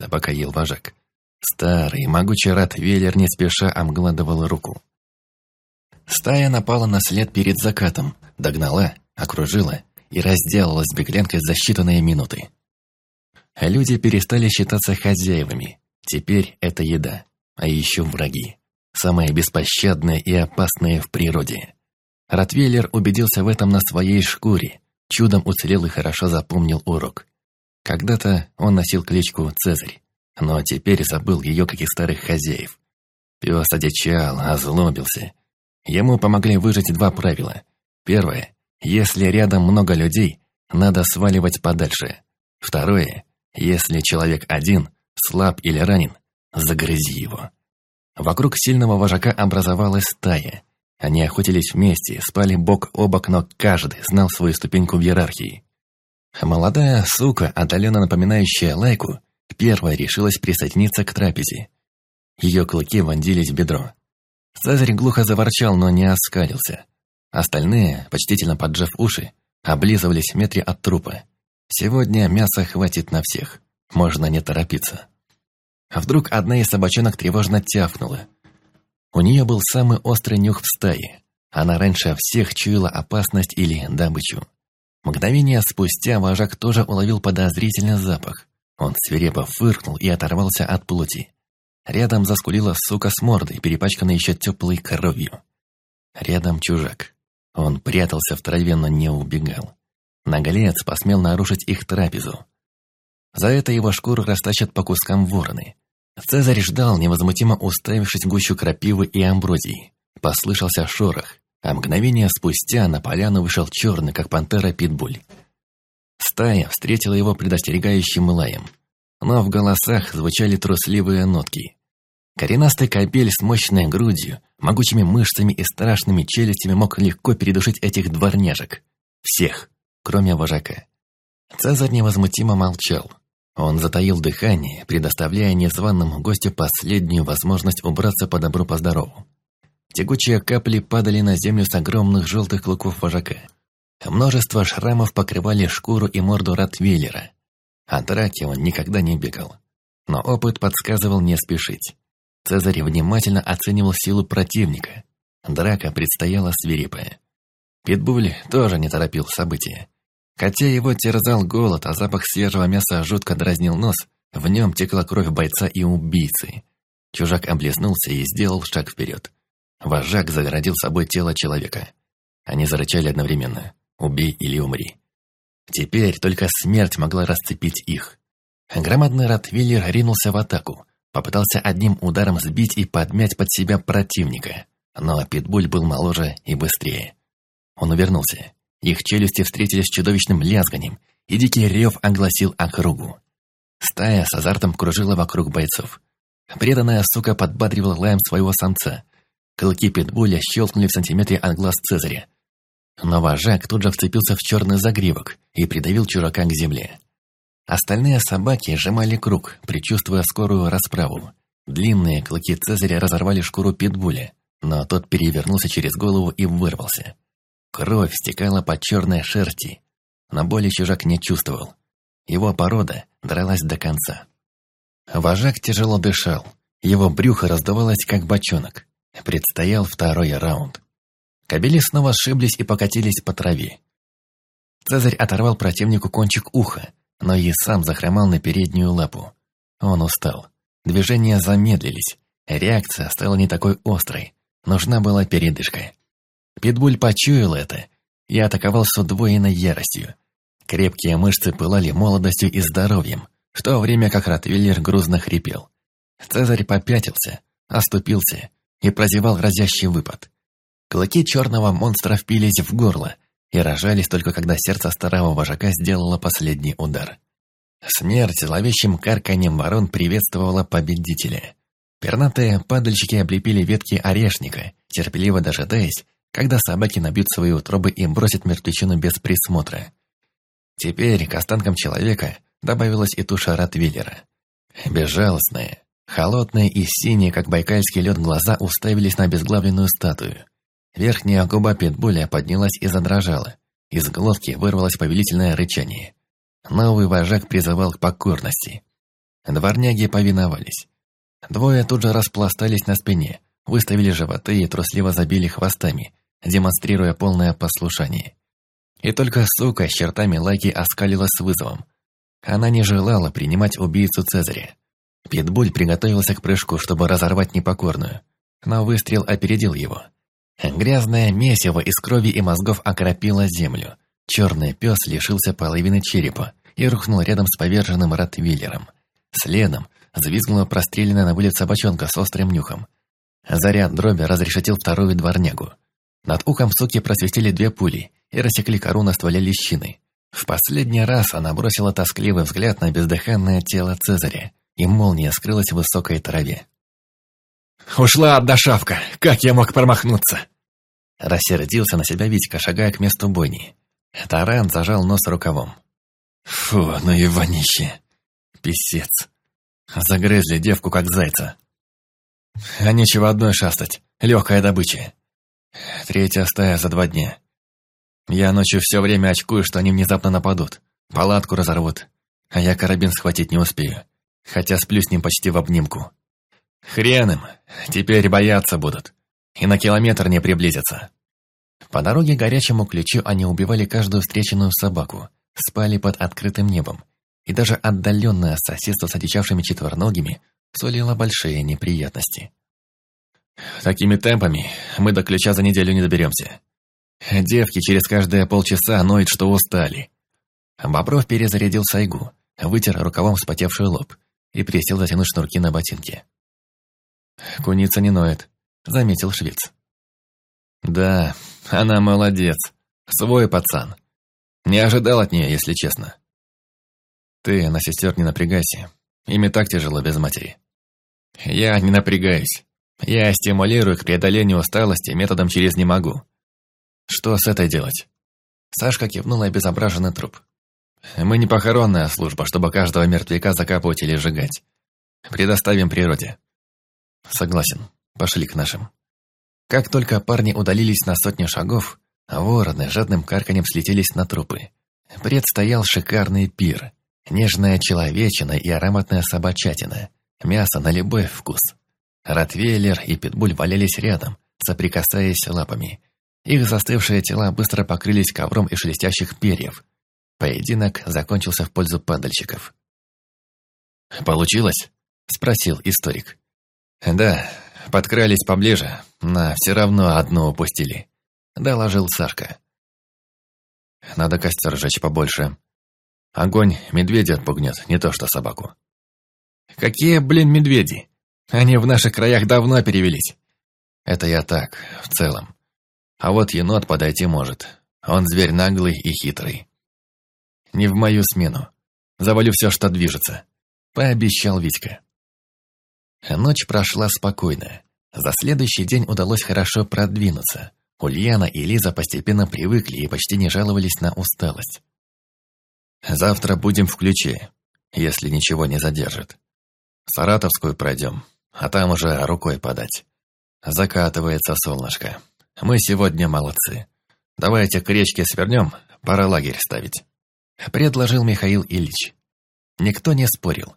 а пока ел вожак. Старый, могучий Ротвейлер не спеша обгладывал руку. Стая напала на след перед закатом, догнала, окружила и разделалась с беглянкой за считанные минуты. Люди перестали считаться хозяевами. Теперь это еда, а еще враги. Самые беспощадные и опасные в природе. Ротвейлер убедился в этом на своей шкуре, чудом уцелел и хорошо запомнил урок. Когда-то он носил кличку Цезарь, но теперь забыл ее, как и старых хозяев. Пес одичал, озлобился. Ему помогли выжить два правила. Первое. Если рядом много людей, надо сваливать подальше. Второе. Если человек один, слаб или ранен, загрызи его. Вокруг сильного вожака образовалась стая. Они охотились вместе, спали бок о бок, но каждый знал свою ступеньку в иерархии. Молодая сука, отдаленно напоминающая лайку, первая решилась присоединиться к трапезе. Ее клыки вонзились в бедро. Цезарь глухо заворчал, но не оскалился. Остальные, почтительно поджав уши, облизывались в метре от трупа. Сегодня мяса хватит на всех. Можно не торопиться. А вдруг одна из собачонок тревожно тяфнула. У нее был самый острый нюх в стае. Она раньше всех чуяла опасность или добычу. Мгновение спустя вожак тоже уловил подозрительный запах. Он свирепо фыркнул и оторвался от плоти. Рядом заскулила сука с мордой, перепачканной еще теплой кровью. Рядом чужак. Он прятался в траве, но не убегал. Наголец посмел нарушить их трапезу. За это его шкуру растащат по кускам вороны. Цезарь ждал, невозмутимо уставившись гущу крапивы и амброзии. Послышался шорох, а мгновение спустя на поляну вышел черный, как пантера, питбуль. Стая встретила его предостерегающим лаем. Но в голосах звучали трусливые нотки. Коренастый кобель с мощной грудью, могучими мышцами и страшными челюстями мог легко передушить этих дворняжек. Всех, кроме вожака. Цезарь невозмутимо молчал. Он затаил дыхание, предоставляя незваному гостю последнюю возможность убраться по добру по здорову. Тягучие капли падали на землю с огромных желтых клыков вожака. Множество шрамов покрывали шкуру и морду Ротвейлера. От драки он никогда не бегал. Но опыт подсказывал не спешить. Цезарь внимательно оценивал силу противника. Драка предстояла свирепая. Питбуль тоже не торопил события. Хотя его терзал голод, а запах свежего мяса жутко дразнил нос, в нем текла кровь бойца и убийцы. Чужак облизнулся и сделал шаг вперед. Вожак загородил собой тело человека. Они зарычали одновременно. «Убей или умри». Теперь только смерть могла расцепить их. Громадный Ротвиллер ринулся в атаку. Попытался одним ударом сбить и подмять под себя противника. Но Питбуль был моложе и быстрее. Он увернулся. Их челюсти встретились с чудовищным лязганием, и дикий рев огласил округу. Стая с азартом кружила вокруг бойцов. Преданная сука подбадривала лаем своего самца. Клыки питбуля щелкнули в сантиметре от глаз Цезаря. Но вожак тут же вцепился в черный загривок и придавил чужака к земле. Остальные собаки сжимали круг, предчувствуя скорую расправу. Длинные клыки Цезаря разорвали шкуру питбуля, но тот перевернулся через голову и вырвался. Кровь стекала по черной шерсти, но боли чужак не чувствовал. Его порода дралась до конца. Вожак тяжело дышал, его брюхо раздавалось, как бочонок. Предстоял второй раунд. Кобели снова сшиблись и покатились по траве. Цезарь оторвал противнику кончик уха, но и сам захромал на переднюю лапу. Он устал. Движения замедлились. Реакция стала не такой острой. Нужна была передышка. Питбуль почуял это и атаковал с удвоенной яростью. Крепкие мышцы пылали молодостью и здоровьем, в то время как Ротвиллер грузно хрипел. Цезарь попятился, оступился и прозевал разящий выпад. Клыки черного монстра впились в горло и рожались только когда сердце старого вожака сделало последний удар. Смерть зловещим карканьем ворон приветствовала победителя. Пернатые падальщики облепили ветки орешника, терпеливо дожидаясь, когда собаки набьют свои утробы и бросят мертвечину без присмотра. Теперь к останкам человека добавилась и туша Ротвиллера. Безжалостные, холодные и синие, как байкальский лед, глаза уставились на обезглавленную статую. Верхняя губа питбуля поднялась и задрожала. Из глотки вырвалось повелительное рычание. Новый вожак призывал к покорности. Дворняги повиновались. Двое тут же распластались на спине, выставили животы и трусливо забили хвостами, демонстрируя полное послушание. И только сука с чертами Лайки оскалилась с вызовом. Она не желала принимать убийцу Цезаря. Питбуль приготовился к прыжку, чтобы разорвать непокорную, но выстрел опередил его. Грязное месиво из крови и мозгов окропило землю. Черный пес лишился половины черепа и рухнул рядом с поверженным Ротвиллером. Следом взвизгнула простреленная на вылет собачонка с острым нюхом. Заряд дроби разрешетил вторую дворнягу. Над ухом суки просвистели две пули и рассекли кору на стволе лещины. В последний раз она бросила тоскливый взгляд на бездыханное тело Цезаря, и молния скрылась в высокой траве. «Ушла одна шавка! Как я мог промахнуться?» Рассердился на себя Витька, шагая к месту бойни. Таран зажал нос рукавом. «Фу, ну и вонище! Писец! Загрызли девку, как зайца!» «А нечего одной шастать, легкая добыча!» Третья стая за два дня. Я ночью все время очкую, что они внезапно нападут. Палатку разорвут. А я карабин схватить не успею. Хотя сплю с ним почти в обнимку. Хрен им. Теперь бояться будут. И на километр не приблизятся. По дороге горячему ключу они убивали каждую встреченную собаку. Спали под открытым небом. И даже отдаленное соседство с одичавшими четвероногими сулило большие неприятности. Такими темпами мы до ключа за неделю не доберемся. Девки через каждые полчаса ноют, что устали. Бобров перезарядил сайгу, вытер рукавом вспотевший лоб и присел затянуть шнурки на ботинке. «Куница не ноет», — заметил швец. «Да, она молодец. Свой пацан. Не ожидал от нее, если честно. Ты на сестер не напрягайся. Ими так тяжело без матери. Я не напрягаюсь. Я стимулирую к преодолению усталости методом через «не могу». Что с этой делать? Сашка кивнула обезображенный труп. Мы не похоронная служба, чтобы каждого мертвяка закапывать или сжигать. Предоставим природе. Согласен. Пошли к нашим. Как только парни удалились на сотню шагов, вороны жадным карканем слетелись на трупы. Предстоял шикарный пир. Нежная человечина и ароматная собачатина. Мясо на любой вкус. Ротвейлер и Питбуль валялись рядом, соприкасаясь лапами. Их застывшие тела быстро покрылись ковром из шелестящих перьев. Поединок закончился в пользу падальщиков. «Получилось?» – спросил историк. «Да, подкрались поближе, но все равно одно упустили», – доложил Сашка. «Надо костер сжечь побольше. Огонь медведя отпугнет, не то что собаку». «Какие, блин, медведи? Они в наших краях давно перевелись. Это я так, в целом. А вот енот подойти может. Он зверь наглый и хитрый. Не в мою смену. Завалю все, что движется. Пообещал Витька. Ночь прошла спокойно. За следующий день удалось хорошо продвинуться. Ульяна и Лиза постепенно привыкли и почти не жаловались на усталость. «Завтра будем в ключе, если ничего не задержит. Саратовскую пройдем, а там уже рукой подать. Закатывается солнышко. Мы сегодня молодцы. Давайте к речке свернем, пора лагерь ставить. Предложил Михаил Ильич. Никто не спорил.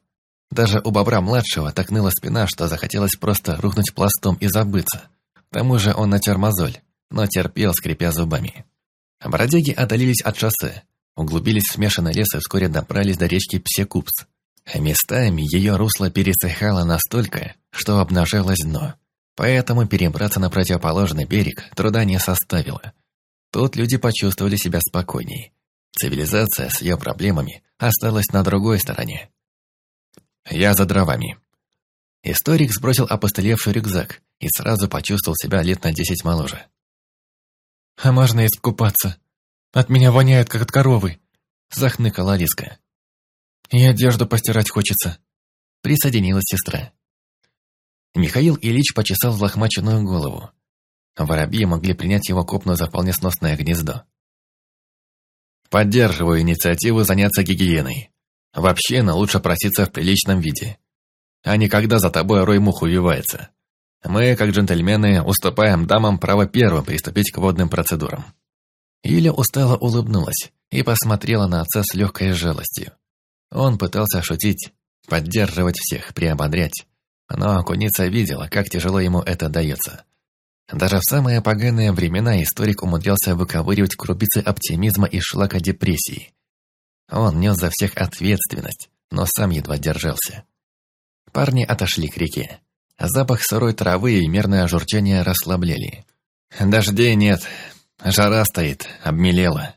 Даже у бобра-младшего так ныла спина, что захотелось просто рухнуть пластом и забыться. К тому же он натер мозоль, но терпел, скрипя зубами. Бродяги отдалились от шоссе, углубились в смешанный лес и вскоре добрались до речки Псекупс. Местами ее русло пересыхало настолько, что обнажилось дно. Поэтому перебраться на противоположный берег труда не составило. Тут люди почувствовали себя спокойней. Цивилизация с ее проблемами осталась на другой стороне. «Я за дровами». Историк сбросил опостылевший рюкзак и сразу почувствовал себя лет на десять моложе. «А можно искупаться? От меня воняет, как от коровы!» Захныкала Лиска. «И одежду постирать хочется», — присоединилась сестра. Михаил Ильич почесал лохмаченную голову. Воробьи могли принять его копну за вполне сносное гнездо. «Поддерживаю инициативу заняться гигиеной. Вообще, но лучше проситься в приличном виде. А не когда за тобой рой мух увивается. Мы, как джентльмены, уступаем дамам право первым приступить к водным процедурам». Юля устало улыбнулась и посмотрела на отца с легкой жалостью. Он пытался шутить, поддерживать всех, приободрять. Но Куница видела, как тяжело ему это дается. Даже в самые поганые времена историк умудрялся выковыривать крупицы оптимизма и шлака депрессии. Он нес за всех ответственность, но сам едва держался. Парни отошли к реке. Запах сырой травы и мерное журчание расслабляли. Дождей нет, жара стоит, обмелела.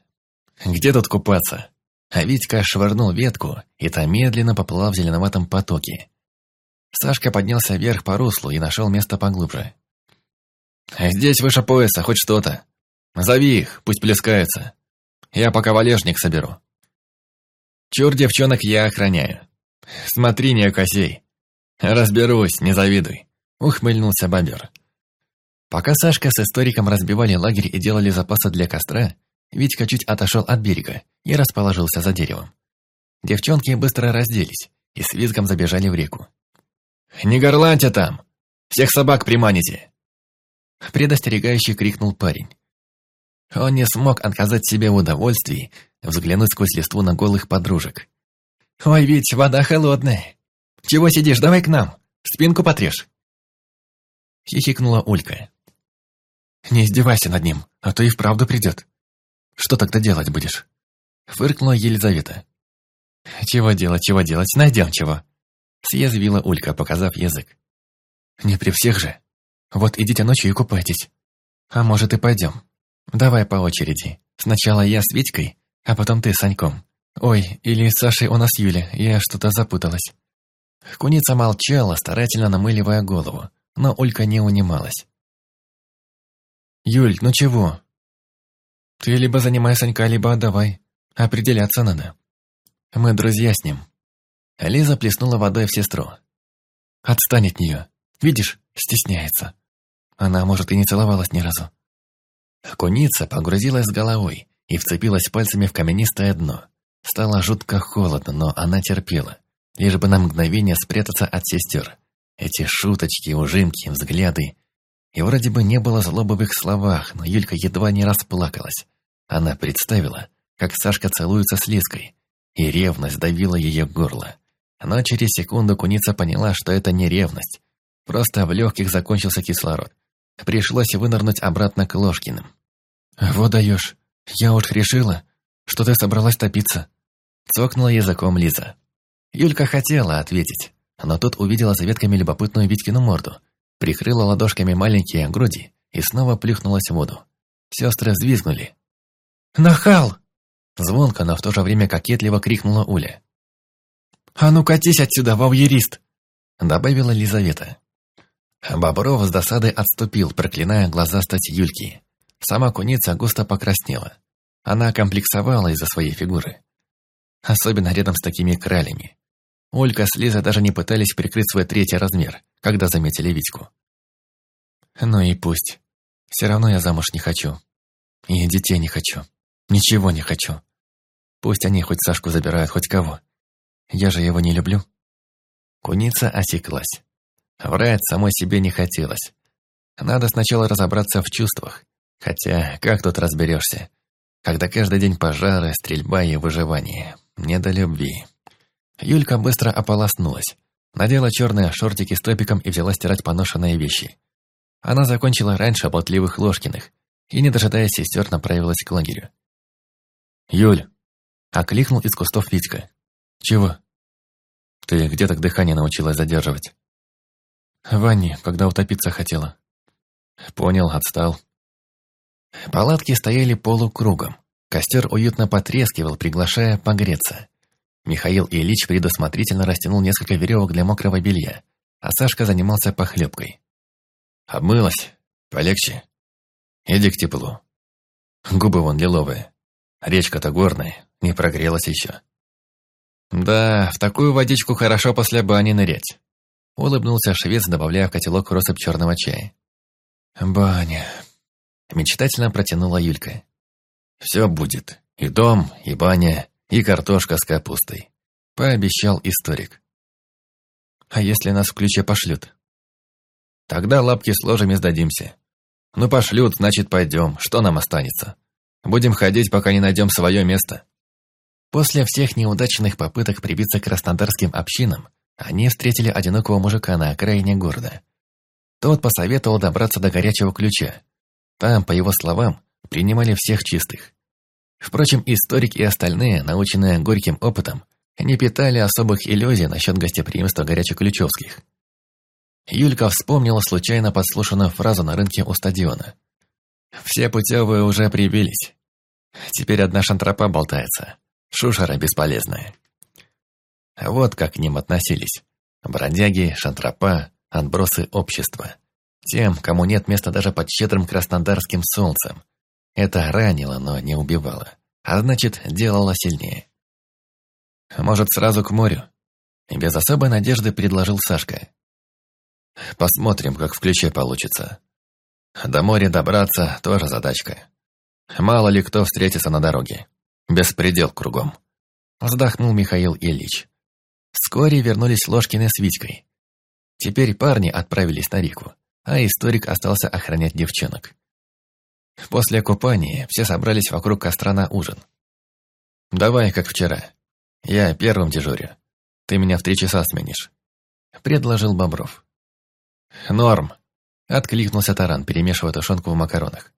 Где тут купаться? А Витька швырнул ветку, и та медленно поплыла в зеленоватом потоке. Сашка поднялся вверх по руслу и нашел место поглубже. «Здесь выше пояса, хоть что-то. Зови их, пусть плескаются. Я пока валежник соберу. Чур девчонок я охраняю. Смотри, не окосей. Разберусь, не завидуй», — ухмыльнулся бобер. Пока Сашка с историком разбивали лагерь и делали запасы для костра, Витька чуть отошел от берега и расположился за деревом. Девчонки быстро разделись и с визгом забежали в реку. «Не горланьте там! Всех собак приманите!» Предостерегающий крикнул парень. Он не смог отказать себе в удовольствии взглянуть сквозь листву на голых подружек. «Ой, ведь вода холодная! Чего сидишь, давай к нам, спинку потрешь!» Хихикнула Улька. «Не издевайся над ним, а то и вправду придет. Что тогда делать будешь?» Фыркнула Елизавета. «Чего делать, чего делать, найдем чего!» Съязвила Улька, показав язык. «Не при всех же. Вот идите ночью и купайтесь. А может и пойдем. Давай по очереди. Сначала я с Витькой, а потом ты с Саньком. Ой, или с Сашей у нас Юля, я что-то запуталась». Куница молчала, старательно намыливая голову, но Улька не унималась. «Юль, ну чего? Ты либо занимай Санька, либо отдавай. Определяться надо. Мы друзья с ним». Лиза плеснула водой в сестру. «Отстань от нее. Видишь, стесняется. Она, может, и не целовалась ни разу». Куница погрузилась с головой и вцепилась пальцами в каменистое дно. Стало жутко холодно, но она терпела, лишь бы на мгновение спрятаться от сестер. Эти шуточки, ужимки, взгляды. И вроде бы не было злобы в их словах, но Юлька едва не расплакалась. Она представила, как Сашка целуется с Лиской, и ревность давила ее горло. Но через секунду куница поняла, что это не ревность. Просто в легких закончился кислород. Пришлось вынырнуть обратно к Ложкиным. «Вот даешь. Я уж решила, что ты собралась топиться». Цокнула языком Лиза. Юлька хотела ответить, но тут увидела за ветками любопытную Витькину морду, прикрыла ладошками маленькие груди и снова плюхнулась в воду. Сестры взвизгнули. «Нахал!» Звонко, но в то же время кокетливо крикнула Уля. «А ну катись отсюда, вавьерист!» Добавила Лизавета. Бобров с досадой отступил, проклиная глаза стать Юльки. Сама куница густо покраснела. Она комплексовала из-за своей фигуры. Особенно рядом с такими кралями. Олька с Лизой даже не пытались прикрыть свой третий размер, когда заметили Витьку. Ну и пусть. Все равно я замуж не хочу. И детей не хочу. Ничего не хочу. Пусть они хоть Сашку забирают, хоть кого. Я же его не люблю. Куница осеклась. Врать самой себе не хотелось. Надо сначала разобраться в чувствах. Хотя, как тут разберешься? Когда каждый день пожары, стрельба и выживание. Не до любви. Юлька быстро ополоснулась. Надела черные шортики с топиком и взяла стирать поношенные вещи. Она закончила раньше болтливых Ложкиных и, не дожидаясь сестер, направилась к лагерю. «Юль!» — окликнул из кустов Витька. «Чего?» «Ты где так дыхание научилась задерживать?» «В ванне, когда утопиться хотела». «Понял, отстал». Палатки стояли полукругом. Костер уютно потрескивал, приглашая погреться. Михаил Ильич предусмотрительно растянул несколько веревок для мокрого белья, а Сашка занимался похлебкой. «Обмылась? Полегче? Иди к теплу. Губы вон лиловые. Речка-то горная, не прогрелась еще». «Да, в такую водичку хорошо после бани нырять», — улыбнулся швец, добавляя в котелок россыпь черного чая. «Баня», — мечтательно протянула Юлька. «Все будет. И дом, и баня, и картошка с капустой», — пообещал историк. «А если нас в ключе пошлют?» «Тогда лапки сложим и сдадимся. Ну пошлют, значит пойдем, что нам останется? Будем ходить, пока не найдем свое место». После всех неудачных попыток прибиться к краснодарским общинам, они встретили одинокого мужика на окраине города. Тот посоветовал добраться до горячего ключа. Там, по его словам, принимали всех чистых. Впрочем, историк и остальные, наученные горьким опытом, не питали особых иллюзий насчет гостеприимства горячеключевских. Юлька вспомнила случайно подслушанную фразу на рынке у стадиона. «Все путевые уже прибились. Теперь одна шантропа болтается. Шушера бесполезная». Вот как к ним относились. Бродяги, шантропа, отбросы общества. Тем, кому нет места даже под щедрым краснодарским солнцем. Это ранило, но не убивало. А значит, делало сильнее. Может, сразу к морю? Без особой надежды предложил Сашка. Посмотрим, как в ключе получится. До моря добраться тоже задачка. Мало ли кто встретится на дороге. Беспредел кругом. Вздохнул Михаил Ильич. Вскоре вернулись Ложкины с Витькой. Теперь парни отправились на реку, а историк остался охранять девчонок. После купания все собрались вокруг костра на ужин. «Давай, как вчера. Я первым дежурю. Ты меня в три часа сменишь», — предложил Бобров. «Норм», — откликнулся Таран, перемешивая тушенку в макаронах.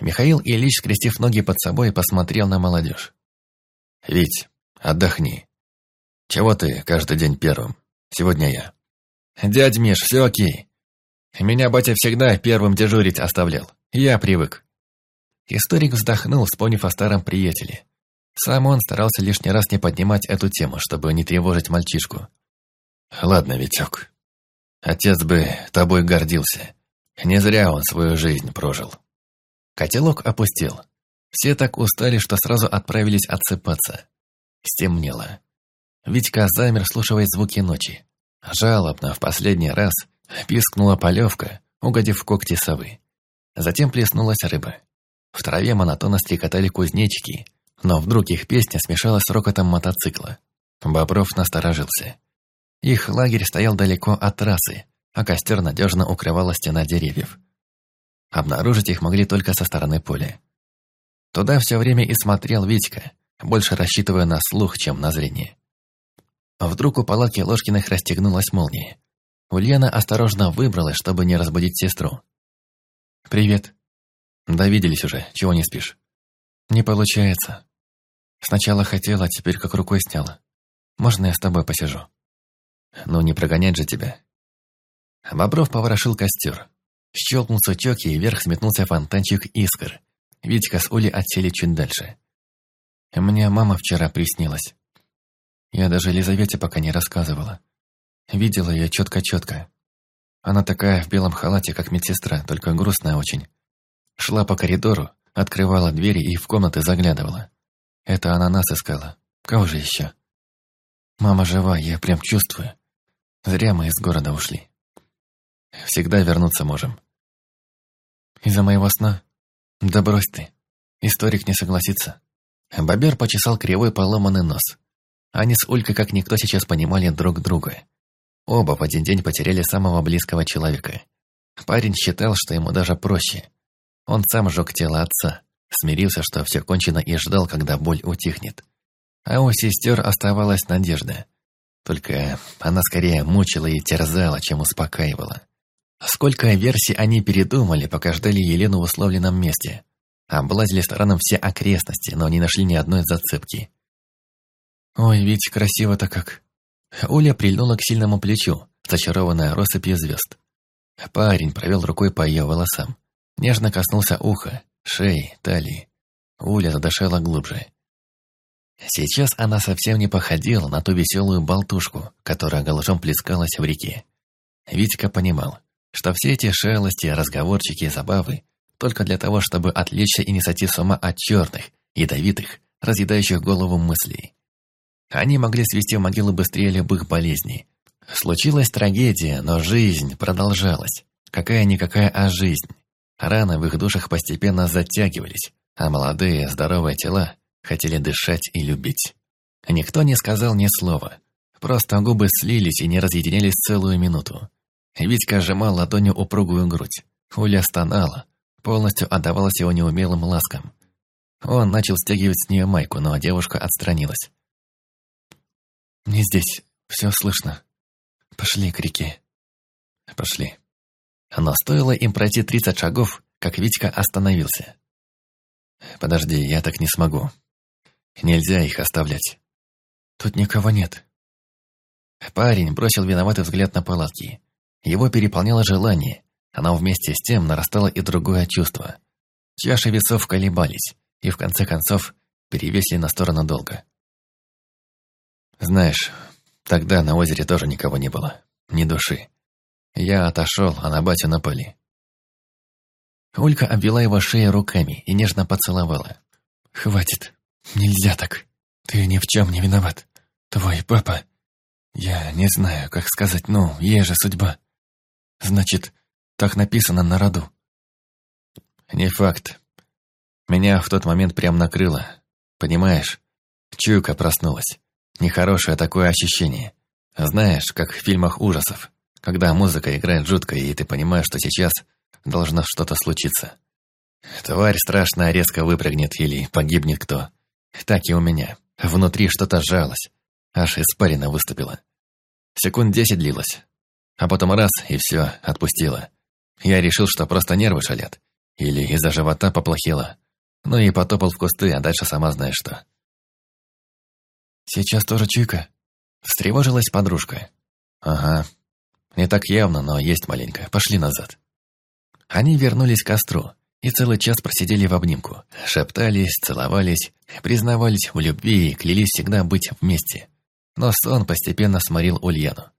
Михаил Ильич, скрестив ноги под собой, посмотрел на молодежь. «Вить, отдохни. Чего ты каждый день первым? Сегодня я». «Дядь Миш, все окей. Меня батя всегда первым дежурить оставлял. Я привык». Историк вздохнул, вспомнив о старом приятеле. Сам он старался лишний раз не поднимать эту тему, чтобы не тревожить мальчишку. «Ладно, Витек, отец бы тобой гордился. Не зря он свою жизнь прожил». Котелок опустел. Все так устали, что сразу отправились отсыпаться. Стемнело. Витька замер, слушая звуки ночи. Жалобно в последний раз пискнула полевка, угодив в когти совы. Затем плеснулась рыба. В траве монотонно стрекотали кузнечики, но вдруг их песня смешалась с рокотом мотоцикла. Бобров насторожился. Их лагерь стоял далеко от трассы, а костер надежно укрывала стена деревьев. Обнаружить их могли только со стороны поля. Туда все время и смотрел Витька, больше рассчитывая на слух, чем на зрение. Вдруг у палатки Ложкиных расстегнулась молния. Ульяна осторожно выбралась, чтобы не разбудить сестру. «Привет». «Да виделись уже, чего не спишь?» «Не получается. Сначала хотела, а теперь как рукой сняла. Можно я с тобой посижу?» «Ну, не прогонять же тебя». Бобров поворошил костер. Щелкнул сучок, и вверх сметнулся фонтанчик искр. Витька с Улей отсели чуть дальше. Мне мама вчера приснилась. Я даже Елизавете пока не рассказывала. Видела ее четко-четко. Она такая в белом халате, как медсестра, только грустная очень. Шла по коридору, открывала двери и в комнаты заглядывала. Это она нас искала. Кого же еще? Мама жива, я прям чувствую. Зря мы из города ушли. Всегда вернуться можем. Из-за моего сна? Да брось ты. Историк не согласится. Бобер почесал кривой поломанный нос. Они с Улькой как никто сейчас понимали друг друга. Оба в один день потеряли самого близкого человека. Парень считал, что ему даже проще. Он сам жег тело отца, смирился, что все кончено и ждал, когда боль утихнет. А у сестер оставалась надежда. Только она скорее мучила и терзала, чем успокаивала. Сколько версий они передумали, пока ждали Елену в условленном месте. Облазили стороном все окрестности, но не нашли ни одной зацепки. «Ой, ведь красиво-то как!» Оля прильнула к сильному плечу, зачарованная россыпью звезд. Парень провел рукой по ее волосам. Нежно коснулся уха, шеи, талии. Уля задышала глубже. Сейчас она совсем не походила на ту веселую болтушку, которая голышом плескалась в реке. Витька понимал, что все эти шалости, разговорчики и забавы только для того, чтобы отвлечься и не сойти с ума от черных, ядовитых, разъедающих голову мыслей. Они могли свести в могилу быстрее любых болезней. Случилась трагедия, но жизнь продолжалась. Какая-никакая, а жизнь. Раны в их душах постепенно затягивались, а молодые, здоровые тела хотели дышать и любить. Никто не сказал ни слова. Просто губы слились и не разъединялись целую минуту. Витька сжимал ладонью упругую грудь. Уля стонала, полностью отдавалась его неумелым ласкам. Он начал стягивать с нее майку, но девушка отстранилась. «Мне здесь Все слышно. Пошли к реке. Пошли. Но стоило им пройти тридцать шагов, как Витька остановился. «Подожди, я так не смогу. Нельзя их оставлять. Тут никого нет». Парень бросил виноватый взгляд на палатки. Его переполняло желание, но вместе с тем нарастало и другое чувство. Чаши весов колебались, и в конце концов перевесили на сторону долга. Знаешь, тогда на озере тоже никого не было. Ни души. Я отошел, а на батю напали. Олька обвела его шею руками и нежно поцеловала. «Хватит. Нельзя так. Ты ни в чем не виноват. Твой папа... Я не знаю, как сказать, ну, ей же судьба. Значит, так написано на роду». «Не факт. Меня в тот момент прям накрыло. Понимаешь? Чуйка проснулась. Нехорошее такое ощущение. Знаешь, как в фильмах ужасов, когда музыка играет жутко, и ты понимаешь, что сейчас должно что-то случиться. Тварь страшная резко выпрыгнет или погибнет кто. Так и у меня. Внутри что-то сжалось. Аж испарина выступила. Секунд десять длилось. А потом раз, и все, отпустила. Я решил, что просто нервы шалят. Или из-за живота поплохело. Ну и потопал в кусты, а дальше сама знаешь что. «Сейчас тоже чуйка?» Встревожилась подружка. «Ага. Не так явно, но есть маленько. Пошли назад». Они вернулись к костру и целый час просидели в обнимку. Шептались, целовались, признавались в любви и клялись всегда быть вместе. Но сон постепенно сморил Ульяну.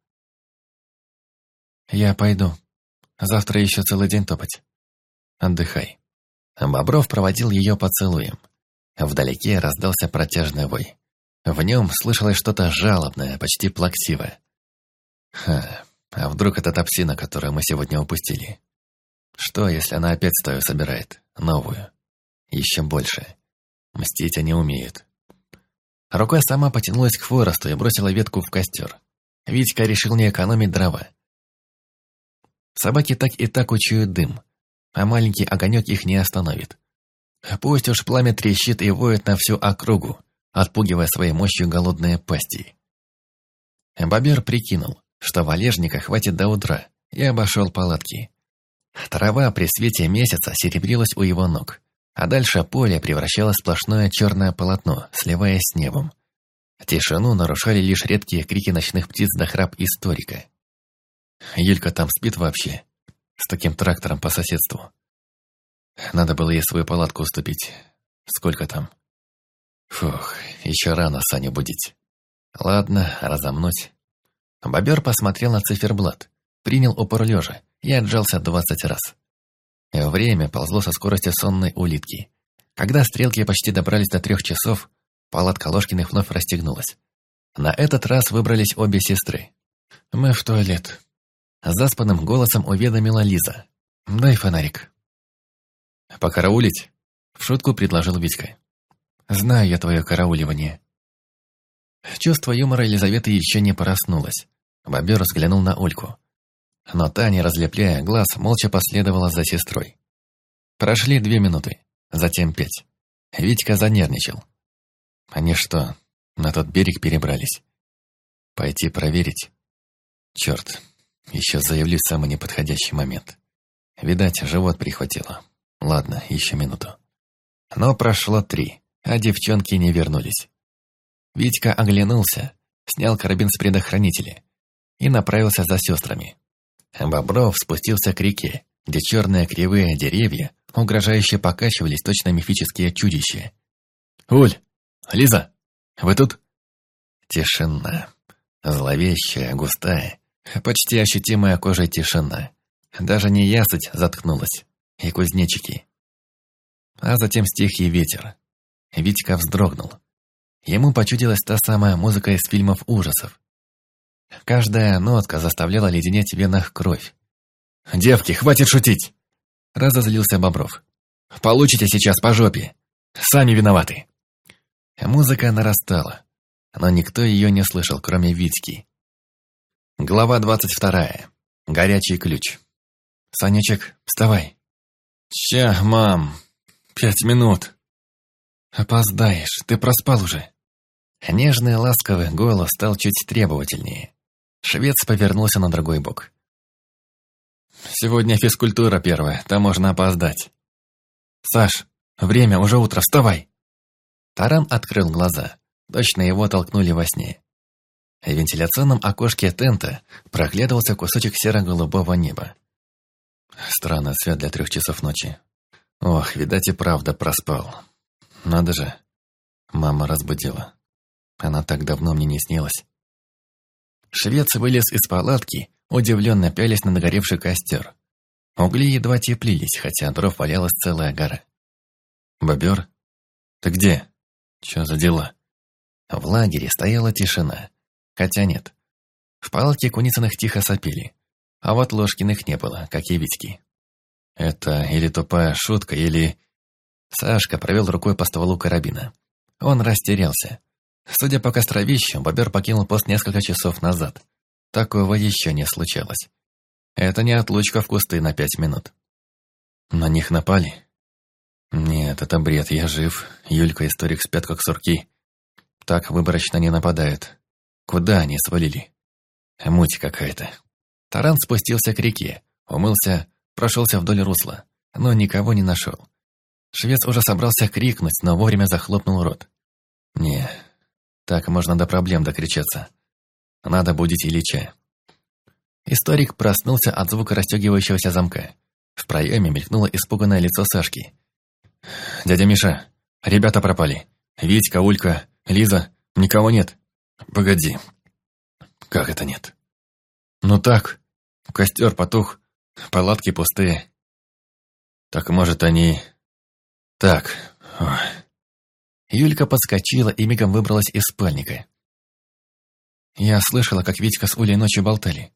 «Я пойду. Завтра еще целый день топать. Отдыхай». Бобров проводил ее поцелуем. Вдалеке раздался протяжный вой. В нем слышалось что-то жалобное, почти плаксивое. Ха, а вдруг это та псина, которую мы сегодня упустили? Что, если она опять стаю собирает? Новую. Еще больше. Мстить они умеют. Рука сама потянулась к хворосту и бросила ветку в костер. Витька решил не экономить дрова. Собаки так и так учуют дым, а маленький огонек их не остановит. Пусть уж пламя трещит и воет на всю округу, отпугивая своей мощью голодные пасти. Бобер прикинул, что валежника хватит до утра, и обошел палатки. Трава при свете месяца серебрилась у его ног, а дальше поле превращалось в сплошное черное полотно, сливаясь с небом. Тишину нарушали лишь редкие крики ночных птиц да храп историка. Юлька там спит вообще, с таким трактором по соседству. Надо было ей свою палатку уступить. Сколько там? Фух, еще рано Саню будить. Ладно, разомнуть. Бобер посмотрел на циферблат, принял упор лежа и отжался двадцать раз. Время ползло со скоростью сонной улитки. Когда стрелки почти добрались до трех часов, палатка Ложкиных вновь расстегнулась. На этот раз выбрались обе сестры. «Мы в туалет», — заспанным голосом уведомила Лиза. «Дай фонарик». «Покараулить?» — в шутку предложил Витька. «Знаю я твое карауливание». Чувство юмора Елизаветы еще не пороснулось. Бобер взглянул на Ольку. Но та, не разлепляя глаз, молча последовала за сестрой. Прошли две минуты, затем пять. Витька занервничал. Они что, на тот берег перебрались? Пойти проверить? Черт, еще заявлю в самый неподходящий момент. Видать, живот прихватило. Ладно, еще минуту. Но прошло три, а девчонки не вернулись. Витька оглянулся, снял карабин с предохранителя и направился за сестрами. Бобров спустился к реке, где черные кривые деревья угрожающе покачивались точно мифические чудища. «Уль! Лиза! Вы тут?» Тишина. Зловещая, густая, почти ощутимая кожей тишина. Даже не ясыть заткнулась, и кузнечики. А затем стих и ветер. Витька вздрогнул. Ему почудилась та самая музыка из фильмов ужасов. Каждая нотка заставляла леденеть в венах кровь. «Девки, хватит шутить!» Разозлился Бобров. «Получите сейчас по жопе. Сами виноваты». Музыка нарастала, но никто ее не слышал, кроме Витьки. Глава двадцать вторая. Горячий ключ. «Санечек, вставай». «Ща, мам. Пять минут». «Опоздаешь, ты проспал уже». Нежный ласковый голос стал чуть требовательнее. Швец повернулся на другой бок. «Сегодня физкультура первая, там можно опоздать». «Саш, время, уже утро, вставай!» Таран открыл глаза. Точно его толкнули во сне. В вентиляционном окошке тента проглядывался кусочек серо-голубого неба. Странный свет для трех часов ночи. Ох, видать и правда проспал. Надо же. Мама разбудила. Она так давно мне не снилась. Швец вылез из палатки, удивленно пялись на нагоревший костер. Угли едва теплились, хотя дров валялась целая гора. «Бобер? Ты где? Чё за дела?» В лагере стояла тишина. Хотя нет. В палатке Куницыных тихо сопели. А вот Ложкиных не было, как и Витьки. Это или тупая шутка, или... Сашка провел рукой по стволу карабина. Он растерялся. Судя по костровищу, бобер покинул пост несколько часов назад. Такого еще не случалось. Это не отлучка в кусты на пять минут. На них напали? Нет, это бред, я жив. Юлька историк спят как сурки. Так выборочно не нападает. Куда они свалили? Муть какая-то. Таран спустился к реке, умылся, прошелся вдоль русла, но никого не нашел. Швец уже собрался крикнуть, но вовремя захлопнул рот. Не, так можно до проблем докричаться. Надо будить Ильича. Историк проснулся от звука расстегивающегося замка. В проеме мелькнуло испуганное лицо Сашки. «Дядя Миша, ребята пропали. Витька, Улька, Лиза, никого нет». «Погоди. Как это нет?» «Ну так. Костер потух, палатки пустые. Так, может, они...» «Так...» Юлька подскочила и мигом выбралась из спальника. Я слышала, как Витька с Улей ночью болтали.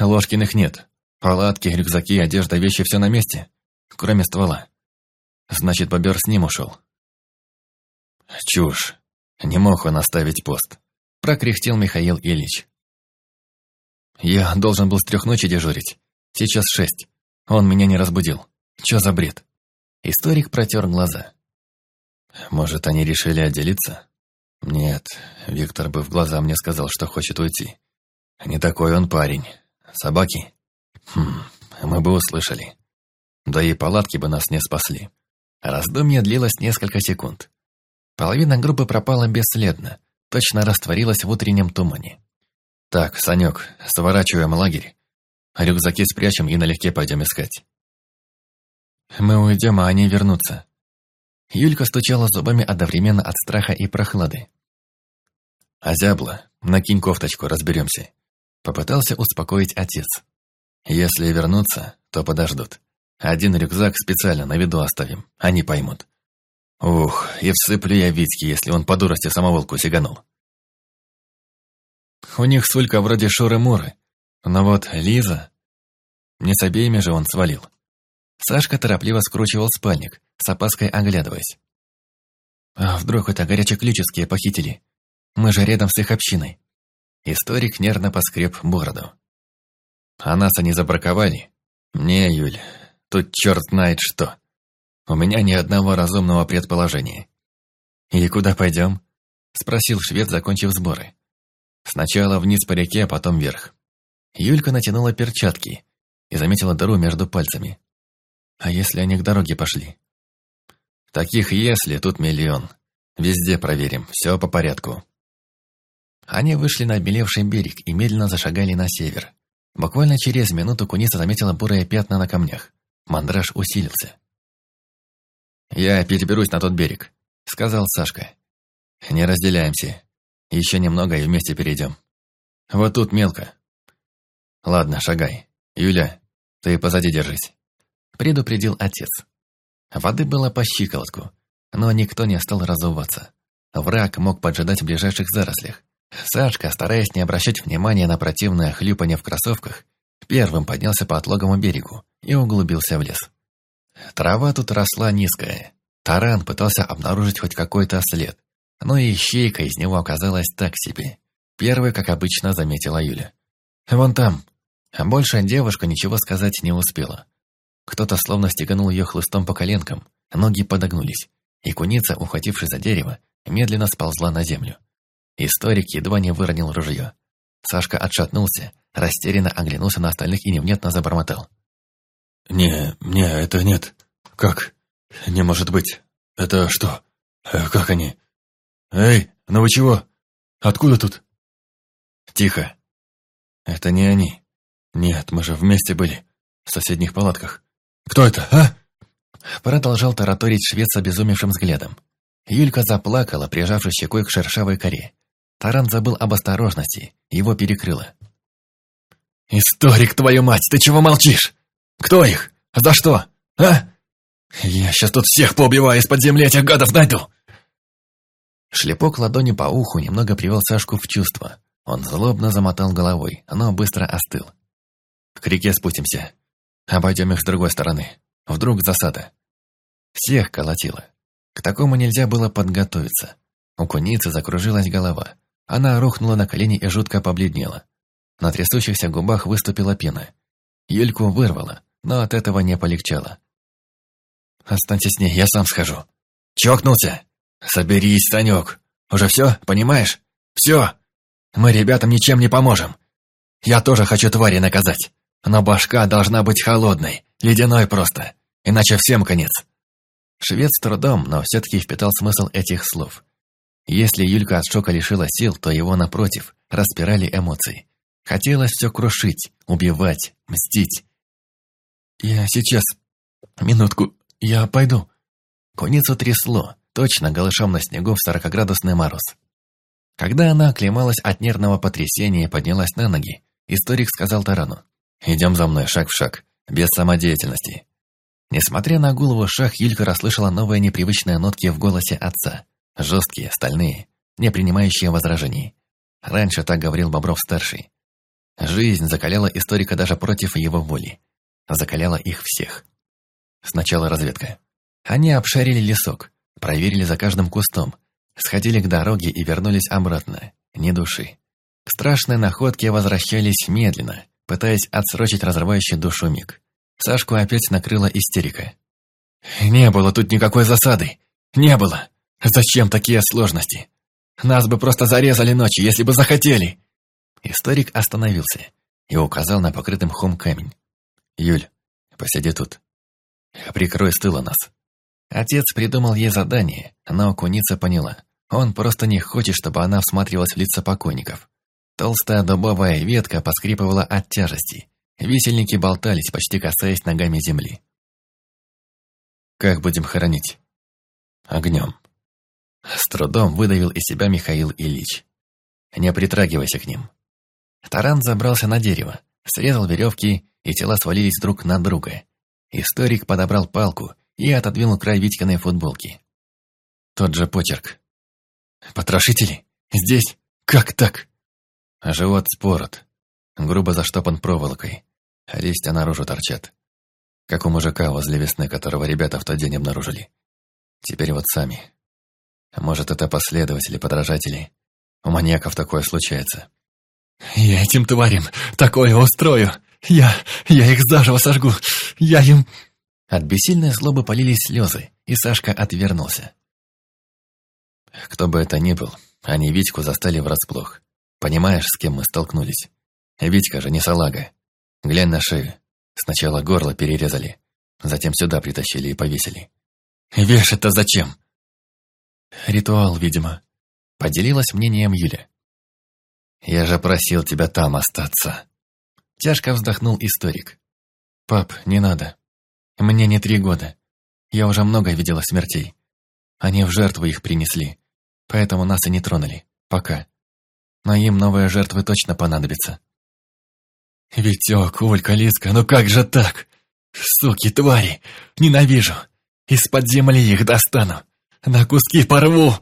Ложкиных нет. Палатки, рюкзаки, одежда, вещи все на месте, кроме ствола. Значит, бобер с ним ушел. Чушь. Не мог он оставить пост. Прокряхтел Михаил Ильич. Я должен был с трех ночи дежурить. Сейчас шесть. Он меня не разбудил. Че за бред? Историк протер глаза. Может, они решили отделиться? Нет, Виктор бы в глаза мне сказал, что хочет уйти. Не такой он парень. Собаки? Хм, мы бы услышали. Да и палатки бы нас не спасли. Раздумье длилось несколько секунд. Половина группы пропала бесследно, точно растворилась в утреннем тумане. «Так, Санек, сворачиваем лагерь. Рюкзаки спрячем и налегке пойдем искать». «Мы уйдем, а они вернутся», Юлька стучала зубами одновременно от страха и прохлады. «Озябла, накинь кофточку, разберемся», — попытался успокоить отец. «Если вернутся, то подождут. Один рюкзак специально на виду оставим, они поймут. Ух, и всыплю я Витьке, если он по дурости самоволку сиганул». У них сулька вроде Шуры-Муры, но вот Лиза... Не с обеими же он свалил. Сашка торопливо скручивал спальник, с опаской оглядываясь. «А вдруг это горячеключеские похитили? Мы же рядом с их общиной». Историк нервно поскреб бороду. «А нас они забраковали?» «Не, Юль, тут черт знает что. У меня ни одного разумного предположения». «И куда пойдем?» — спросил швед, закончив сборы. «Сначала вниз по реке, а потом вверх». Юлька натянула перчатки и заметила дыру между пальцами. «А если они к дороге пошли?» Таких «если» тут миллион. Везде проверим, все по порядку. Они вышли на обмелевший берег и медленно зашагали на север. Буквально через минуту куница заметила бурые пятна на камнях. Мандраж усилился. «Я переберусь на тот берег», — сказал Сашка. «Не разделяемся. Еще немного и вместе перейдем. Вот тут мелко. Ладно, шагай. Юля, ты позади держись», — предупредил отец. Воды было по щиколотку, но никто не стал разуваться. Враг мог поджидать в ближайших зарослях. Сашка, стараясь не обращать внимания на противное хлюпанье в кроссовках, первым поднялся по отлогому берегу и углубился в лес. Трава тут росла низкая. Таран пытался обнаружить хоть какой-то след, но и ищейка из него оказалась так себе. Первый, как обычно, заметила Юля. «Вон там». Больше девушка ничего сказать не успела. Кто-то словно стеганул ее хлыстом по коленкам, ноги подогнулись, и куница, ухватившись за дерево, медленно сползла на землю. Историк едва не выронил ружье. Сашка отшатнулся, растерянно оглянулся на остальных и невнятно забормотал. «Не, не, это нет. Как? Не может быть. Это что? Э, как они? Эй, ну вы чего? Откуда тут?» «Тихо. Это не они. Нет, мы же вместе были. В соседних палатках. Кто это, а?» Продолжал тараторить швед с обезумевшим взглядом. Юлька заплакала, прижавшись щекой к шершавой коре. Таран забыл об осторожности, его перекрыло. «Историк, твою мать, ты чего молчишь? Кто их? За что? А? Я сейчас тут всех поубиваю из-под земли, этих гадов найду!» Шлепок ладони по уху немного привел Сашку в чувство. Он злобно замотал головой, но быстро остыл. «К реке спустимся. Обойдем их с другой стороны. Вдруг засада». Всех колотило. К такому нельзя было подготовиться. У куницы закружилась голова. Она рухнула на колени и жутко побледнела. На трясущихся губах выступила пена. Юльку вырвало, но от этого не полегчало. «Останься с ней, я сам схожу». «Чокнулся? Соберись, Санек. Уже все, понимаешь? Все. Мы ребятам ничем не поможем. Я тоже хочу твари наказать. Но башка должна быть холодной, ледяной просто. Иначе всем конец». Швед с трудом, но все-таки впитал смысл этих слов. Если Юлька от шока лишила сил, то его, напротив, распирали эмоции. Хотелось все крушить, убивать, мстить. «Я сейчас... Минутку, я пойду». Куницу трясло, точно голышом на снегу в сорокоградусный мороз. Когда она оклемалась от нервного потрясения и поднялась на ноги, историк сказал Тарану, «Идем за мной, шаг в шаг, без самодеятельности». Несмотря на голову шаг, Юлька расслышала новые непривычные нотки в голосе отца. Жесткие, стальные, не принимающие возражений. Раньше так говорил Бобров-старший. Жизнь закаляла историка даже против его воли. Закаляла их всех. Сначала разведка. Они обшарили лесок, проверили за каждым кустом, сходили к дороге и вернулись обратно, ни души. К страшной находке возвращались медленно, пытаясь отсрочить разрывающий душу миг. Сашку опять накрыла истерика. «Не было тут никакой засады! Не было! Зачем такие сложности? Нас бы просто зарезали ночью, если бы захотели!» Историк остановился и указал на покрытым мхом камень. «Юль, посиди тут. Прикрой с тыла нас». Отец придумал ей задание, но куница поняла. Он просто не хочет, чтобы она всматривалась в лица покойников. Толстая дубовая ветка поскрипывала от тяжести. Висельники болтались, почти касаясь ногами земли. «Как будем хоронить?» «Огнем». С трудом выдавил из себя Михаил Ильич. «Не притрагивайся к ним. Таран забрался на дерево, срезал веревки, и тела свалились друг на друга. Историк подобрал палку и отодвинул край Витькиной футболки. Тот же почерк. «Потрошители? Здесь? Как так?» Живот спорот, грубо заштопан проволокой, а листья наружу торчат. Как у мужика возле весны, которого ребята в тот день обнаружили. Теперь вот сами. Может, это последователи, подражатели. У маньяков такое случается. «Я этим тварям такое устрою! Я... я их заживо сожгу! Я им...» От бессильной злобы полились слезы, и Сашка отвернулся. Кто бы это ни был, они Витьку застали врасплох. Понимаешь, с кем мы столкнулись? Витька же не салага. Глянь на шею. Сначала горло перерезали, затем сюда притащили и повесили. Вешать-то зачем? Ритуал, видимо. Поделилась мнением Юля. «Я же просил тебя там остаться!» Тяжко вздохнул историк. «Пап, не надо. Мне не три года. Я уже много видела смертей. Они в жертву их принесли, поэтому нас и не тронули. Пока. Но им новые жертвы точно понадобятся». «Витек, Олька, Лиска, ну как же так? Суки, твари! Ненавижу! Из-под земли их достану! На куски порву!»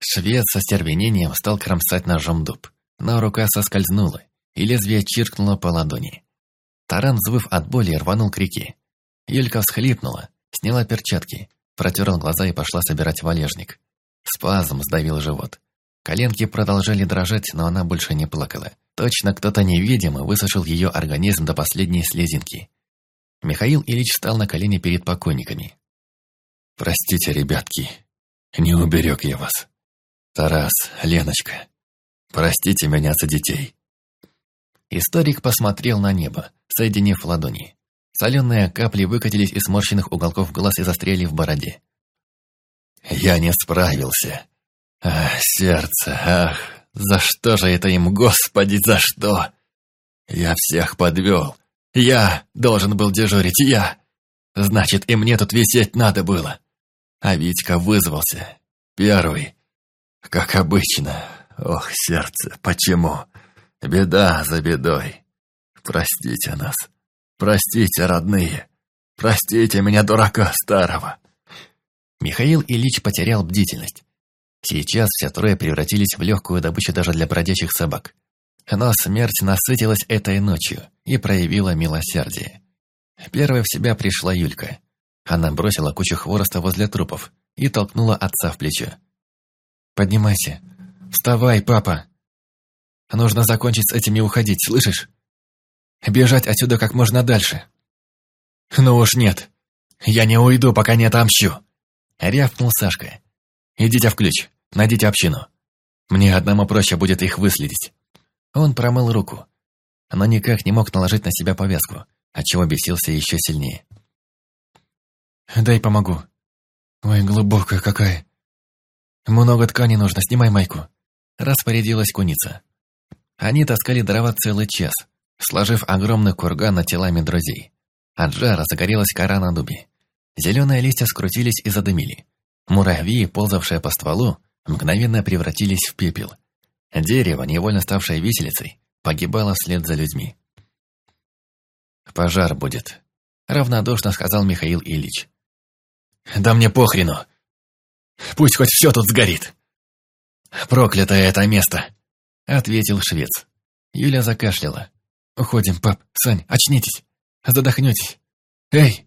Швед со стервенением стал кромсать ножом дуб но рука соскользнула, и лезвие чиркнуло по ладони. Таран, взвыв от боли, рванул к реке. Юлька всхлипнула, сняла перчатки, протерла глаза и пошла собирать валежник. Спазм сдавил живот. Коленки продолжали дрожать, но она больше не плакала. Точно кто-то невидимый высушил ее организм до последней слезинки. Михаил Ильич встал на колени перед покойниками. «Простите, ребятки, Не уберег я вас. Тарас, Леночка, простите меня за детей. Историк посмотрел на небо, соединив ладони. Соленые капли выкатились из сморщенных уголков глаз и застряли в бороде. «Я не справился. Ах, сердце, ах, за что же это им, Господи, за что? Я всех подвел. Я должен был дежурить, я. Значит, и мне тут висеть надо было. А Витька вызвался. Первый. Как обычно. Ох, сердце, почему? Беда за бедой. Простите нас. Простите, родные. Простите меня, дурака старого. Михаил Ильич потерял бдительность. Сейчас все трое превратились в легкую добычу даже для бродячих собак. Но смерть насытилась этой ночью и проявила милосердие. Первой в себя пришла Юлька. Она бросила кучу хвороста возле трупов и толкнула отца в плечо. «Поднимайся. Вставай, папа. Нужно закончить с этим и уходить, слышишь? Бежать отсюда как можно дальше». «Ну уж нет. Я не уйду, пока не отомщу», — рявкнул Сашка. «Идите в ключ, найдите общину. Мне одному проще будет их выследить». Он промыл руку, но никак не мог наложить на себя повязку, отчего бесился еще сильнее. «Дай помогу. Ой, глубокая какая. Много ткани нужно, снимай майку». Распорядилась куница. Они таскали дрова целый час, сложив огромный курган над телами друзей. От жара загорелась кора на дубе. Зеленые листья скрутились и задымили. Муравьи, ползавшие по стволу, мгновенно превратились в пепел – Дерево, невольно ставшее виселицей, погибало вслед за людьми. «Пожар будет», — равнодушно сказал Михаил Ильич. «Да мне похрену! Пусть хоть все тут сгорит! Проклятое это место!» — ответил швец. Юля закашляла. «Уходим, пап, Сань, очнитесь! Задохнетесь! Эй!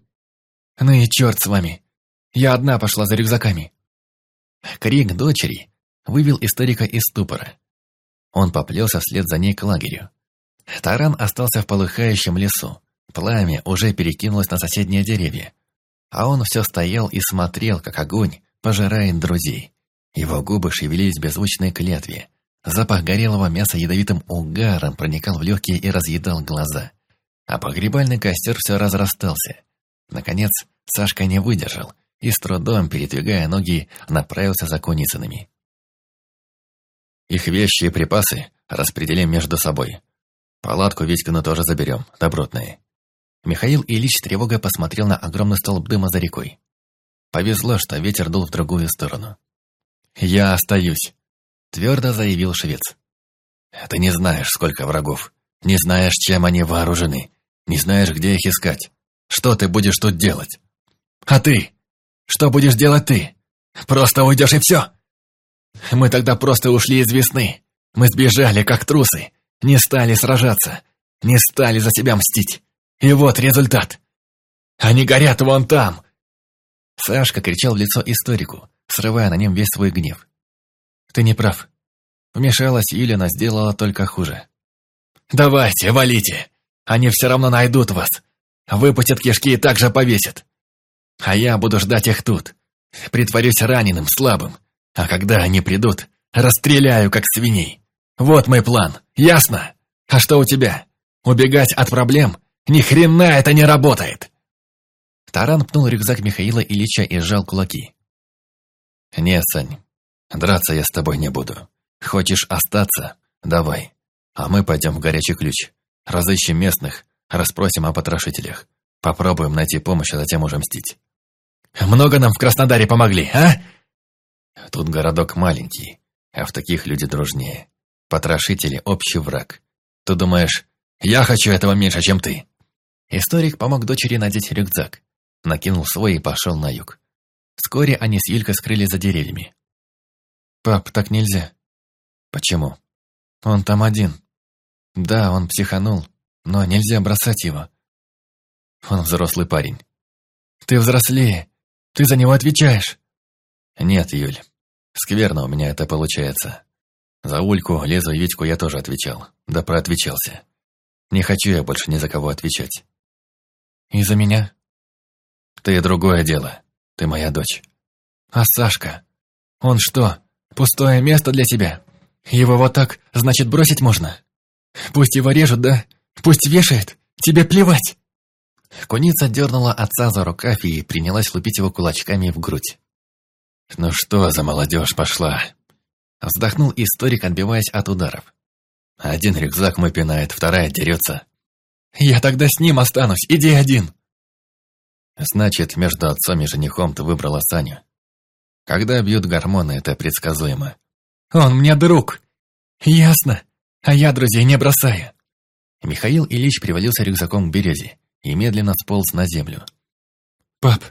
Ну и черт с вами! Я одна пошла за рюкзаками!» Крик дочери вывел историка из ступора. Он поплелся вслед за ней к лагерю. Таран остался в полыхающем лесу. Пламя уже перекинулось на соседние деревья. А он все стоял и смотрел, как огонь пожирает друзей. Его губы шевелились в беззвучной клятве. Запах горелого мяса ядовитым угаром проникал в легкие и разъедал глаза. А погребальный костер все разрастался. Наконец, Сашка не выдержал и, с трудом передвигая ноги, направился за Куницынами. Их вещи и припасы распределим между собой. Палатку Витькину тоже заберем, добротные. Михаил Ильич тревогой посмотрел на огромный столб дыма за рекой. Повезло, что ветер дул в другую сторону. «Я остаюсь», — твердо заявил швец. «Ты не знаешь, сколько врагов, не знаешь, чем они вооружены, не знаешь, где их искать. Что ты будешь тут делать? А ты? Что будешь делать ты? Просто уйдешь и все?» Мы тогда просто ушли из весны. Мы сбежали, как трусы. Не стали сражаться. Не стали за себя мстить. И вот результат. Они горят вон там. Сашка кричал в лицо историку, срывая на нем весь свой гнев. Ты не прав. Вмешалась Юлина, сделала только хуже. «Давайте, валите! Они все равно найдут вас. Выпустят кишки и также повесят. А я буду ждать их тут. Притворюсь раненым, слабым. А когда они придут, расстреляю, как свиней. Вот мой план, ясно? А что у тебя? Убегать от проблем? Ни хрена это не работает!» Таран пнул рюкзак Михаила Ильича и сжал кулаки. «Не, Сань, драться я с тобой не буду. Хочешь остаться? Давай. А мы пойдем в горячий ключ. Разыщем местных, расспросим о потрошителях. Попробуем найти помощь, а затем уже мстить». «Много нам в Краснодаре помогли, а?» Тут городок маленький, а в таких люди дружнее. Потрошители – общий враг. Ты думаешь, я хочу этого меньше, чем ты?» Историк помог дочери надеть рюкзак, накинул свой и пошел на юг. Вскоре они с Юлькой скрылись за деревьями. «Пап, так нельзя». «Почему?» «Он там один. Да, он психанул, но нельзя бросать его. Он взрослый парень». «Ты взрослее. Ты за него отвечаешь». «Нет, Юль, скверно у меня это получается. За Ульку, Лезу и Витьку я тоже отвечал. Да проотвечался. Не хочу я больше ни за кого отвечать». «И за меня?» «Ты другое дело. Ты моя дочь». «А Сашка? Он что, пустое место для тебя? Его вот так, значит, бросить можно? Пусть его режут, да? Пусть вешает. Тебе плевать!» Куница дернула отца за рукав и принялась лупить его кулачками в грудь. «Ну что за молодежь пошла?» Вздохнул историк, отбиваясь от ударов. «Один рюкзак мой пинает, вторая дерется». «Я тогда с ним останусь, иди один!» «Значит, между отцом и женихом ты выбрала Саню. Когда бьют гормоны, это предсказуемо». «Он мне друг!» «Ясно, а я друзей не бросаю». Михаил Ильич привалился рюкзаком к березе и медленно сполз на землю. «Пап,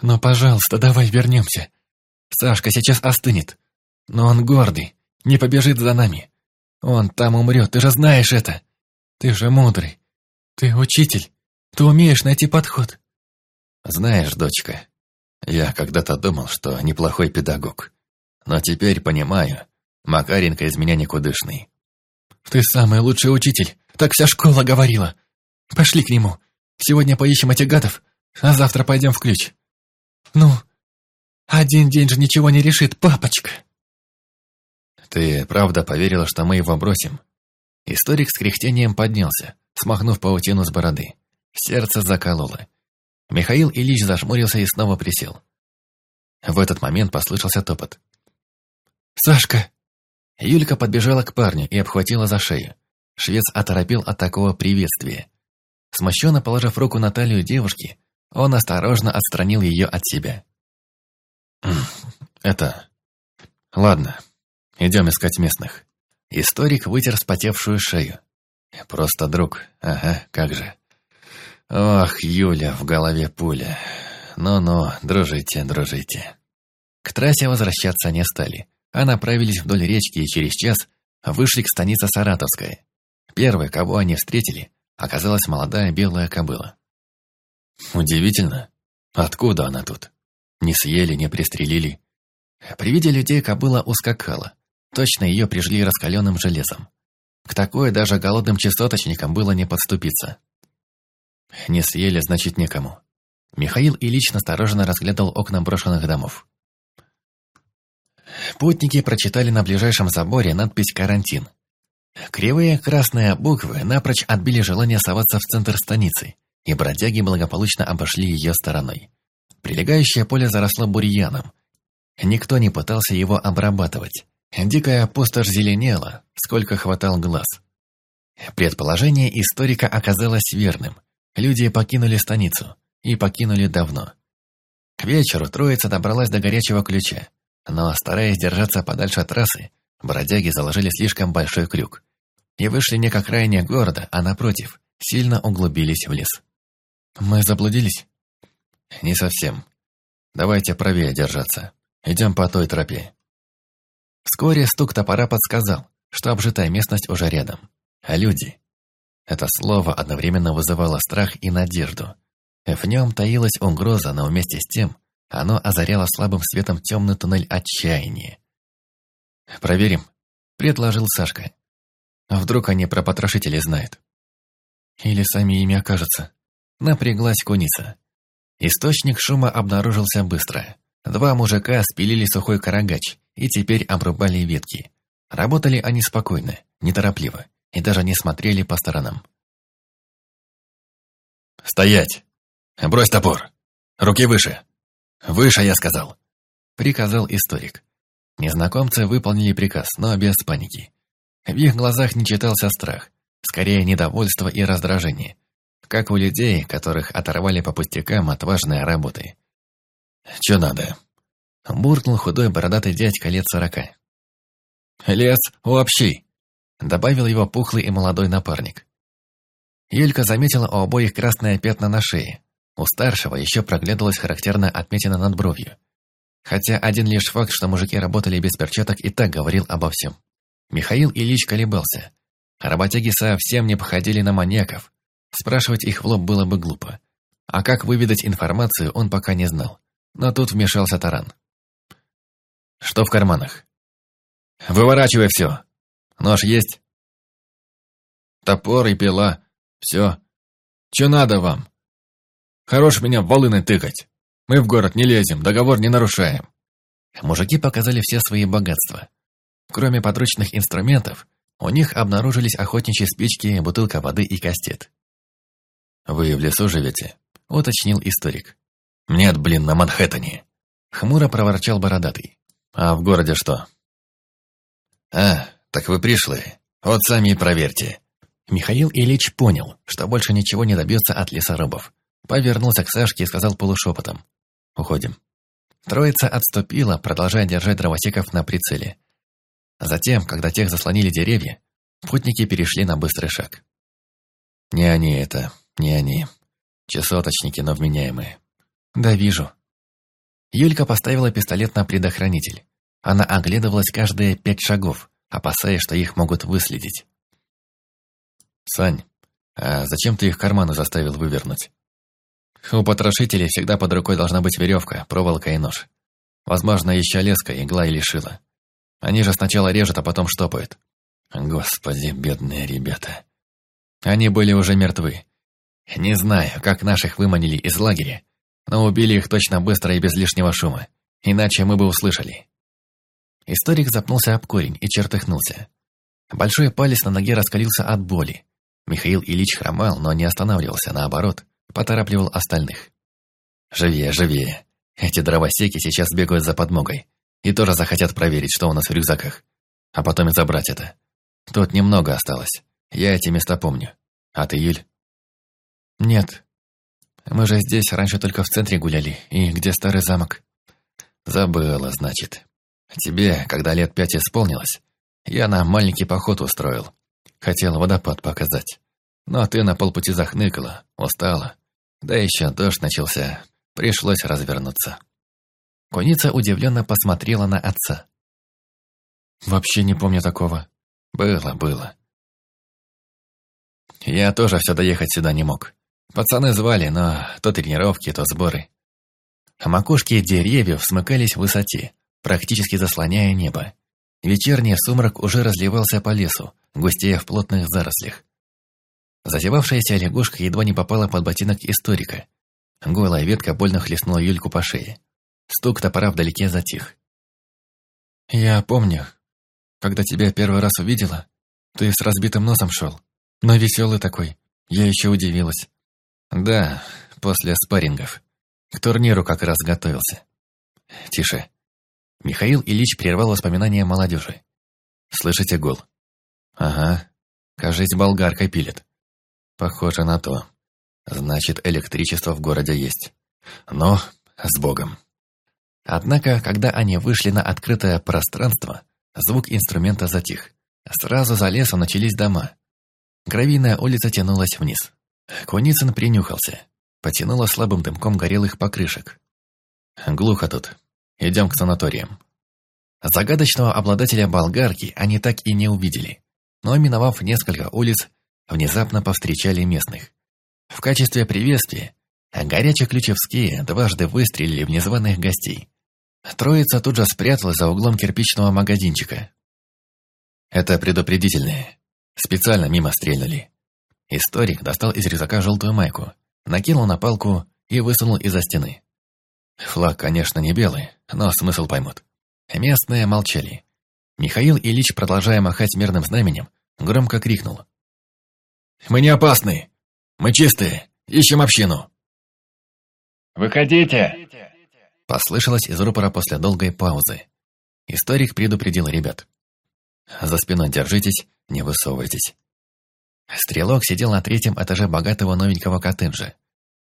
ну, пожалуйста, давай вернемся. Сашка сейчас остынет. Но он гордый, не побежит за нами. Он там умрет, ты же знаешь это. Ты же мудрый. Ты учитель. Ты умеешь найти подход». «Знаешь, дочка, я когда-то думал, что неплохой педагог. Но теперь понимаю, Макаренко из меня никудышный». «Ты самый лучший учитель, так вся школа говорила. Пошли к нему. Сегодня поищем этих гадов, а завтра пойдем в ключ. Ну, один день же ничего не решит, папочка. Ты правда поверила, что мы его бросим? Историк с кряхтением поднялся, смахнув паутину с бороды. Сердце закололо. Михаил Ильич зажмурился и снова присел. В этот момент послышался топот. «Сашка!» Юлька подбежала к парню и обхватила за шею. Швец оторопел от такого приветствия. Смущенно положив руку на талию девушки, он осторожно отстранил ее от себя. «Это... Ладно, идем искать местных». Историк вытер спотевшую шею. «Просто друг, ага, как же». «Ох, Юля, в голове пуля. Ну-ну, дружите, дружите». К трассе возвращаться не стали, а направились вдоль речки и через час вышли к станице Саратовская. Первой, кого они встретили, оказалась молодая белая кобыла. Удивительно, откуда она тут? Не съели, не пристрелили. При виде людей кобыла ускакала. Точно ее прижгли раскаленным железом. К такой даже голодным частоточникам было не подступиться. Не съели, значит, некому. Михаил Ильич настороженно разглядывал окна брошенных домов. Путники прочитали на ближайшем заборе надпись «Карантин». Кривые красные буквы напрочь отбили желание соваться в центр станицы, и бродяги благополучно обошли ее стороной. Прилегающее поле заросло бурьяном. Никто не пытался его обрабатывать. Дикая пустошь зеленела, сколько хватал глаз. Предположение историка оказалось верным. Люди покинули станицу. И покинули давно. К вечеру троица добралась до горячего ключа. Но, стараясь держаться подальше от трассы, бродяги заложили слишком большой крюк и вышли не к окраине города, а напротив, сильно углубились в лес. «Мы заблудились?» «Не совсем. Давайте правее держаться. Идем по той тропе». Вскоре стук топора подсказал, что обжитая местность уже рядом. А люди? Это слово одновременно вызывало страх и надежду. В нем таилась угроза, но вместе с тем оно озаряло слабым светом темный туннель отчаяния. «Проверим», — предложил Сашка. А вдруг они про потрошителей знают? Или сами ими окажутся? Напряглась куница. Источник шума обнаружился быстро. Два мужика спилили сухой карагач и теперь обрубали ветки. Работали они спокойно, неторопливо и даже не смотрели по сторонам. «Стоять! Брось топор! Руки выше! Выше, я сказал!» Приказал историк. Незнакомцы выполнили приказ, но без паники. В их глазах не читался страх, скорее недовольство и раздражение, как у людей, которых оторвали по пустякам от важной работы. «Чё надо?» – буркнул худой бородатый дядька лет сорока. «Лес общий», – добавил его пухлый и молодой напарник. Юлька заметила у обоих красное пятна на шее. У старшего еще проглядывалась характерная отметина над бровью. Хотя один лишь факт, что мужики работали без перчаток, и так говорил обо всем. Михаил Ильич колебался. Работяги совсем не походили на маньяков. Спрашивать их в лоб было бы глупо. А как выведать информацию, он пока не знал. Но тут вмешался Таран. «Что в карманах?» «Выворачивай все. Нож есть?» «Топор и пила. Все. Че надо вам? Хорош меня волыной тыкать. Мы в город не лезем, договор не нарушаем. Мужики показали все свои богатства. Кроме подручных инструментов, у них обнаружились охотничьи спички, бутылка воды и кастет. «Вы в лесу живете?» — уточнил историк. «Нет, блин, на Манхэттене!» — хмуро проворчал бородатый. «А в городе что?» «А, так вы пришли. Вот сами и проверьте». Михаил Ильич понял, что больше ничего не добьется от лесорубов. Повернулся к Сашке и сказал полушепотом. «Уходим». Троица отступила, продолжая держать дровосеков на прицеле. Затем, когда тех заслонили деревья, путники перешли на быстрый шаг. «Не они это, не они. Часоточники, но вменяемые». «Да вижу». Юлька поставила пистолет на предохранитель. Она оглядывалась каждые пять шагов, опасаясь, что их могут выследить. «Сань, а зачем ты их карманы заставил вывернуть?» У потрошителей всегда под рукой должна быть веревка, проволока и нож. Возможно, еще леска, игла или шило. Они же сначала режут, а потом штопают. Господи, бедные ребята. Они были уже мертвы. Не знаю, как наших выманили из лагеря, но убили их точно быстро и без лишнего шума, иначе мы бы услышали. Историк запнулся об корень и чертыхнулся. Большой палец на ноге раскалился от боли. Михаил Ильич хромал, но не останавливался, наоборот, поторапливал остальных. «Живее, живее. Эти дровосеки сейчас бегают за подмогой и тоже захотят проверить, что у нас в рюкзаках, а потом и забрать это. Тут немного осталось. Я эти места помню. А ты, Юль?» «Нет. Мы же здесь раньше только в центре гуляли. И где старый замок?» «Забыла, значит. Тебе, когда лет пять исполнилось, я на маленький поход устроил. Хотел водопад показать. Но ты на полпути захныкала, устала. Да еще дождь начался. Пришлось развернуться». Куница удивленно посмотрела на отца. «Вообще не помню такого». «Было, было». Я тоже все доехать сюда не мог. Пацаны звали, но то тренировки, то сборы. Макушки деревьев смыкались в высоте, практически заслоняя небо. Вечерний сумрак уже разливался по лесу, густея в плотных зарослях. Зазевавшаяся лягушка едва не попала под ботинок историка. Голая ветка больно хлестнула Юльку по шее. Стук топора вдалеке затих. «Я помню, когда тебя первый раз увидела, ты с разбитым носом шел, но веселый такой. Я еще удивилась». «Да, после спаррингов. К турниру как раз готовился». «Тише». Михаил Ильич прервал воспоминания молодежи. «Слышите гул?» «Ага. Кажись, болгаркой пилит». «Похоже на то. Значит, электричество в городе есть. Но с Богом». Однако, когда они вышли на открытое пространство, звук инструмента затих. Сразу за лесом начались дома. Гравийная улица тянулась вниз. Куницын принюхался. Потянуло слабым дымком горелых покрышек. Глухо тут. Идем к санаториям. Загадочного обладателя болгарки они так и не увидели. Но, миновав несколько улиц, внезапно повстречали местных. В качестве приветствия горячие ключевские дважды выстрелили в незваных гостей. Троица тут же спряталась за углом кирпичного магазинчика. Это предупредительные. Специально мимо стрельнули. Историк достал из рюкзака желтую майку, накинул на палку и высунул из-за стены. Флаг, конечно, не белый, но смысл поймут. Местные молчали. Михаил Ильич, продолжая махать мирным знаменем, громко крикнул. «Мы не опасны! Мы чистые! Ищем общину!» «Выходите!» Послышалось из рупора после долгой паузы. Историк предупредил ребят. «За спиной держитесь, не высовывайтесь». Стрелок сидел на третьем этаже богатого новенького коттеджа.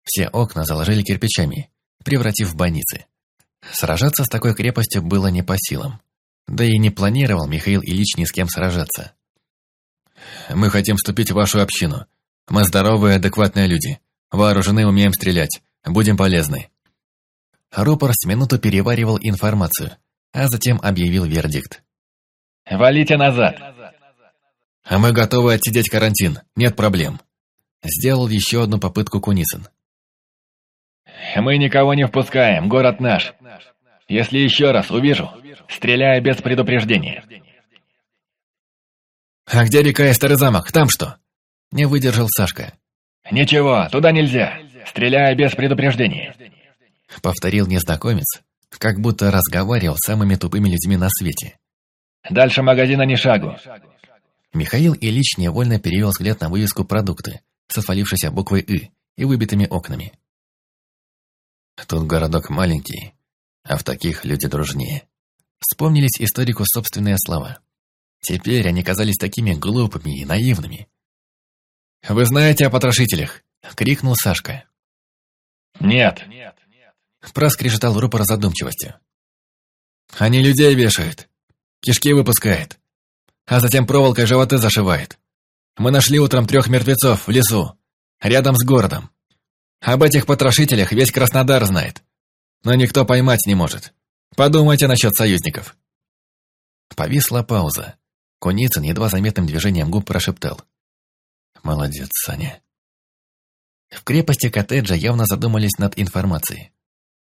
Все окна заложили кирпичами, превратив в больницы. Сражаться с такой крепостью было не по силам. Да и не планировал Михаил Ильич ни с кем сражаться. «Мы хотим вступить в вашу общину. Мы здоровые, адекватные люди. Вооружены, умеем стрелять. Будем полезны». Рупор с минуту переваривал информацию, а затем объявил вердикт. «Валите назад!» «А мы готовы отсидеть карантин, нет проблем». Сделал еще одну попытку Куницын. «Мы никого не впускаем, город наш. Если еще раз увижу, стреляю без предупреждения». «А где река и старый замок? Там что?» Не выдержал Сашка. «Ничего, туда нельзя. Стреляю без предупреждения». Повторил незнакомец, как будто разговаривал с самыми тупыми людьми на свете. «Дальше магазина ни шагу». Михаил Ильич невольно перевел взгляд на вывеску «Продукты» со свалившейся буквой «И» и выбитыми окнами. Тут городок маленький, а в таких люди дружнее. Вспомнились историку собственные слова. Теперь они казались такими глупыми и наивными. «Вы знаете о потрошителях?» — крикнул Сашка. «Нет». Проскрежетал рупор задумчивостью. «Они людей вешают, кишки выпускает, а затем проволокой животы зашивает. Мы нашли утром трех мертвецов в лесу, рядом с городом. Об этих потрошителях весь Краснодар знает, но никто поймать не может. Подумайте насчет союзников». Повисла пауза. Куницын едва заметным движением губ прошептал. «Молодец, Саня». В крепости коттеджа явно задумались над информацией.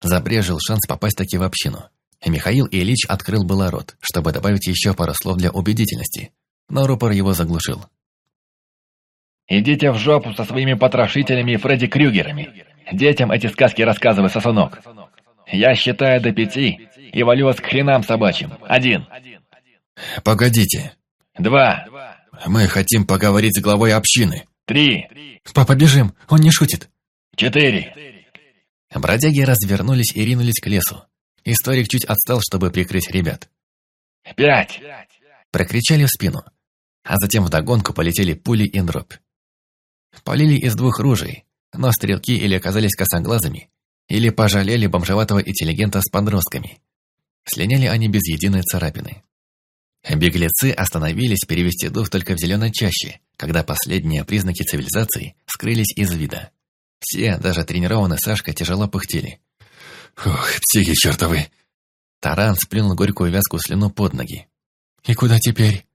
Забрежил шанс попасть таки в общину. Михаил Ильич открыл было рот, чтобы добавить еще пару слов для убедительности, но рупор его заглушил. «Идите в жопу со своими потрошителями и Фредди Крюгерами. Детям эти сказки рассказывай, сосунок. Я считаю до пяти и валю вас к хренам собачьим. Один». «Погодите». «Два». «Мы хотим поговорить с главой общины». «Три». «Папа, бежим, он не шутит». «Четыре». Бродяги развернулись и ринулись к лесу. Историк чуть отстал, чтобы прикрыть ребят. «Пять!» Прокричали в спину, а затем вдогонку полетели пули и дробь. Полили из двух ружей, но стрелки или оказались косоглазыми, или пожалели бомжеватого интеллигента с подростками. Слиняли они без единой царапины. Беглецы остановились перевести дух только в зеленой чаще, когда последние признаки цивилизации скрылись из вида. Все, даже тренированный Сашка, тяжело пыхтели. «Ох, психи чертовы!» Таран сплюнул горькую вязкую слюну под ноги. «И куда теперь?»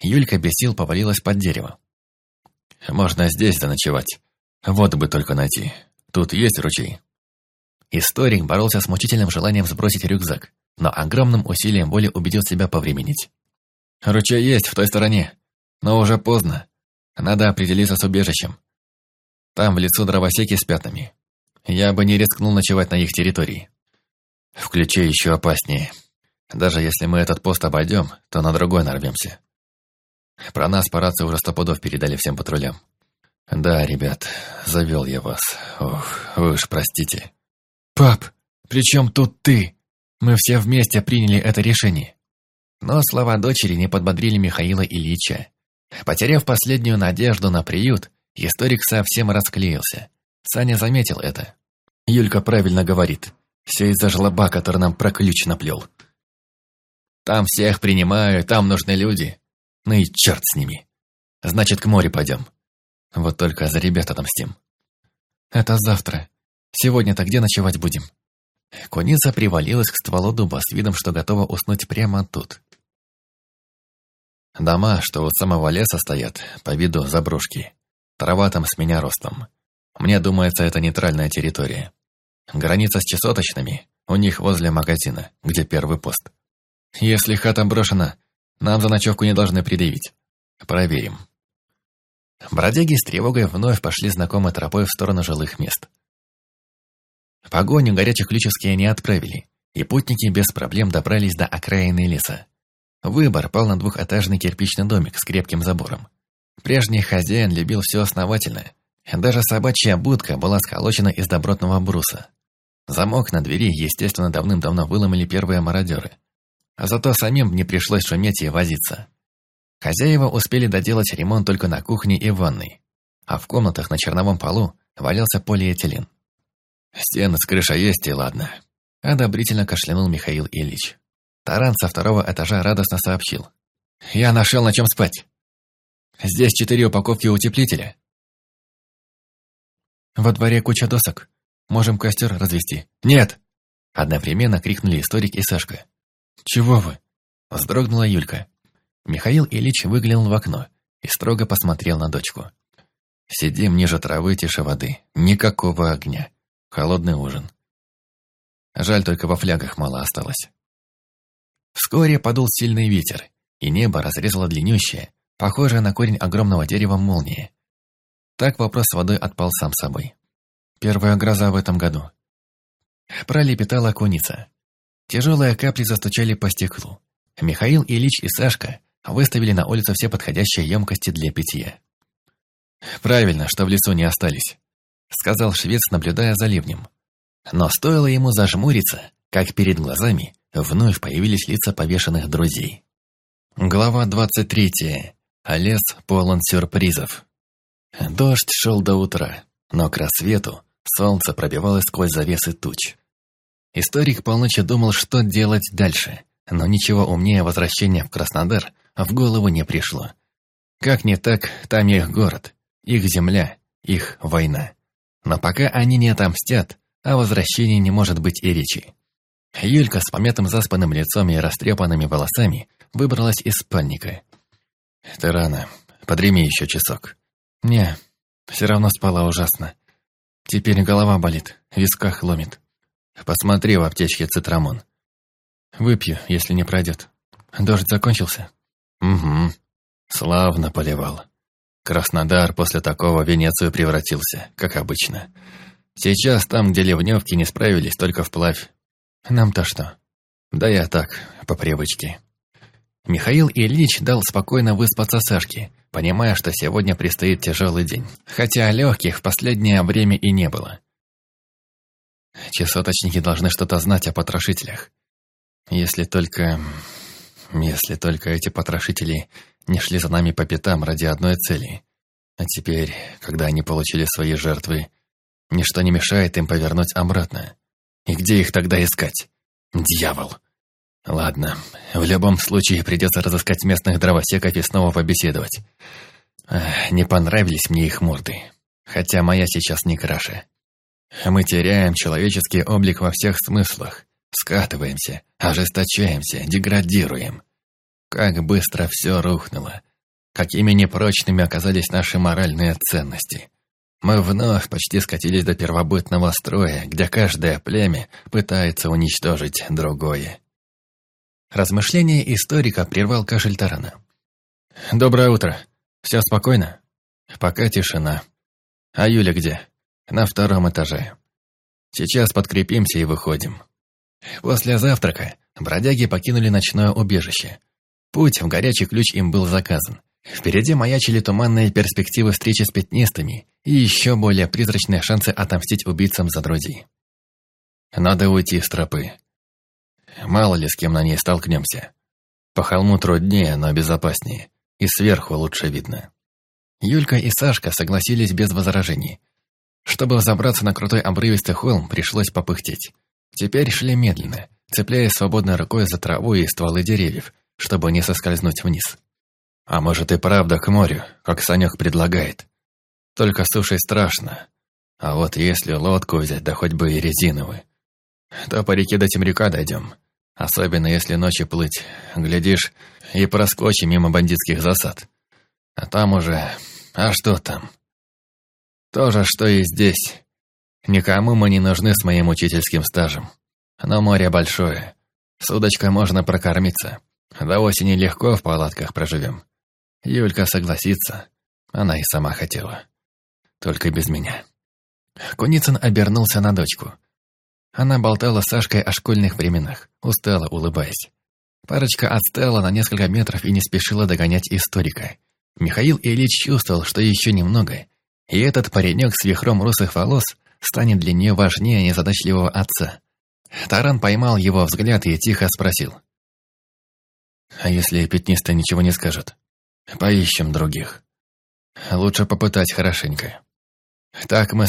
Юлька без сил повалилась под дерево. «Можно здесь заночевать. Воду бы только найти. Тут есть ручей». Историк боролся с мучительным желанием сбросить рюкзак, но огромным усилием воли убедил себя повременить. «Ручей есть в той стороне, но уже поздно. Надо определиться с убежищем. Там в лицо дровосеки с пятнами. Я бы не рискнул ночевать на их территории. В ключе еще опаснее. Даже если мы этот пост обойдем, то на другой нарвемся. Про нас по рации уже сто пудов передали всем патрулям. Да, ребят, завел я вас. Ох, вы уж простите. «Пап, при чем тут ты? Мы все вместе приняли это решение». Но слова дочери не подбодрили Михаила Ильича. Потеряв последнюю надежду на приют, историк совсем расклеился. Саня заметил это. Юлька правильно говорит. Все из-за жлоба, который нам про ключ наплел. Там всех принимают, там нужны люди. Ну и черт с ними. Значит, к морю пойдем. Вот только за ребят отомстим. Это завтра. Сегодня-то где ночевать будем? Куница привалилась к стволу дуба с видом, что готова уснуть прямо тут. Дома, что у самого леса стоят, по виду заброшки. Трава там с меня ростом. Мне думается, это нейтральная территория. Граница с чесоточными у них возле магазина, где первый пост. Если хата брошена, нам за ночевку не должны предъявить. Проверим. Бродяги с тревогой вновь пошли знакомой тропой в сторону жилых мест. Погоню горячих-ключевские не отправили, и путники без проблем добрались до окраины леса. Выбор пал на двухэтажный кирпичный домик с крепким забором. Прежний хозяин любил все основательно. Даже собачья будка была сколочена из добротного бруса. Замок на двери, естественно, давным-давно выломали первые мародеры. А зато самим не пришлось шуметь и возиться. Хозяева успели доделать ремонт только на кухне и ванной, а в комнатах на черновом полу валялся полиэтилен. «Стены с крышей есть, и ладно», — одобрительно кашлянул Михаил Ильич. Таран со второго этажа радостно сообщил. «Я нашел на чем спать. Здесь четыре упаковки утеплителя». «Во дворе куча досок. Можем костер развести». «Нет!» — одновременно крикнули историк и Сашка. «Чего вы?» — вздрогнула Юлька. Михаил Ильич выглянул в окно и строго посмотрел на дочку. «Сидим ниже травы, тише воды. Никакого огня. Холодный ужин. Жаль, только во флягах мало осталось. Вскоре подул сильный ветер, и небо разрезало длиннющее, похожее на корень огромного дерева молнии. Так вопрос с водой отпал сам собой. Первая гроза в этом году. Пролепетала куница. Тяжелые капли застучали по стеклу. Михаил Ильич и Сашка выставили на улицу все подходящие емкости для питья. «Правильно, что в лесу не остались», — сказал швец, наблюдая за ливнем. Но стоило ему зажмуриться, как перед глазами вновь появились лица повешенных друзей. Глава двадцать третья. А лес полон сюрпризов. Дождь шел до утра, но к рассвету солнце пробивалось сквозь завесы туч. Историк полночи думал, что делать дальше, но ничего умнее возвращения в Краснодар в голову не пришло. Как не так, там их город, их земля, их война. Но пока они не отомстят, о возвращении не может быть и речи. Юлька с помятым заспанным лицом и растрепанными волосами выбралась из спальника. «Ты рано. Подреми еще часок». «Не, все равно спала ужасно. Теперь голова болит, висках ломит. Посмотри в аптечке цитрамон. Выпью, если не пройдет. Дождь закончился?» «Угу. Славно поливал. Краснодар после такого в Венецию превратился, как обычно. Сейчас там, где ливневки не справились, только вплавь. Нам-то что? Да я так, по привычке». Михаил Ильич дал спокойно выспаться Сашке, понимая, что сегодня предстоит тяжелый день, хотя легких в последнее время и не было. Часоточники должны что-то знать о потрошителях. Если только... Если только эти потрошители не шли за нами по пятам ради одной цели. А теперь, когда они получили свои жертвы, ничто не мешает им повернуть обратно. И где их тогда искать? Дьявол! Ладно, в любом случае придется разыскать местных дровосеков и снова побеседовать. Эх, не понравились мне их морды. Хотя моя сейчас не краше. Мы теряем человеческий облик во всех смыслах. Скатываемся, ожесточаемся, деградируем. Как быстро все рухнуло. Какими непрочными оказались наши моральные ценности. Мы вновь почти скатились до первобытного строя, где каждое племя пытается уничтожить другое. Размышление историка прервал кашель Тарана. «Доброе утро. Все спокойно?» «Пока тишина. А Юля где?» «На втором этаже. Сейчас подкрепимся и выходим». После завтрака бродяги покинули ночное убежище. Путь в горячий ключ им был заказан. Впереди маячили туманные перспективы встречи с пятнистыми и еще более призрачные шансы отомстить убийцам за друзей. Надо уйти с тропы. Мало ли с кем на ней столкнемся. По холму труднее, но безопаснее. И сверху лучше видно. Юлька и Сашка согласились без возражений. Чтобы взобраться на крутой обрывистый холм, пришлось попыхтеть. Теперь шли медленно, цепляясь свободной рукой за траву и стволы деревьев, чтобы не соскользнуть вниз. А может и правда к морю, как Санек предлагает. Только сушей страшно. А вот если лодку взять, да хоть бы и резиновую, то по реке до Темрюка дойдем. Особенно если ночью плыть. Глядишь, и проскочим мимо бандитских засад. А там уже... А что там? То же, что и здесь. Никому мы не нужны с моим учительским стажем. Но море большое. С удочкой можно прокормиться. До осени легко в палатках проживем. Юлька согласится. Она и сама хотела. Только без меня. Куницын обернулся на дочку. Она болтала с Сашкой о школьных временах, устала, улыбаясь. Парочка отстала на несколько метров и не спешила догонять историка. Михаил Ильич чувствовал, что еще немного, и этот паренек с вихром русых волос станет для нее важнее незадачливого отца. Таран поймал его взгляд и тихо спросил. «А если пятнистая ничего не скажет? Поищем других. Лучше попытать хорошенько. Так мы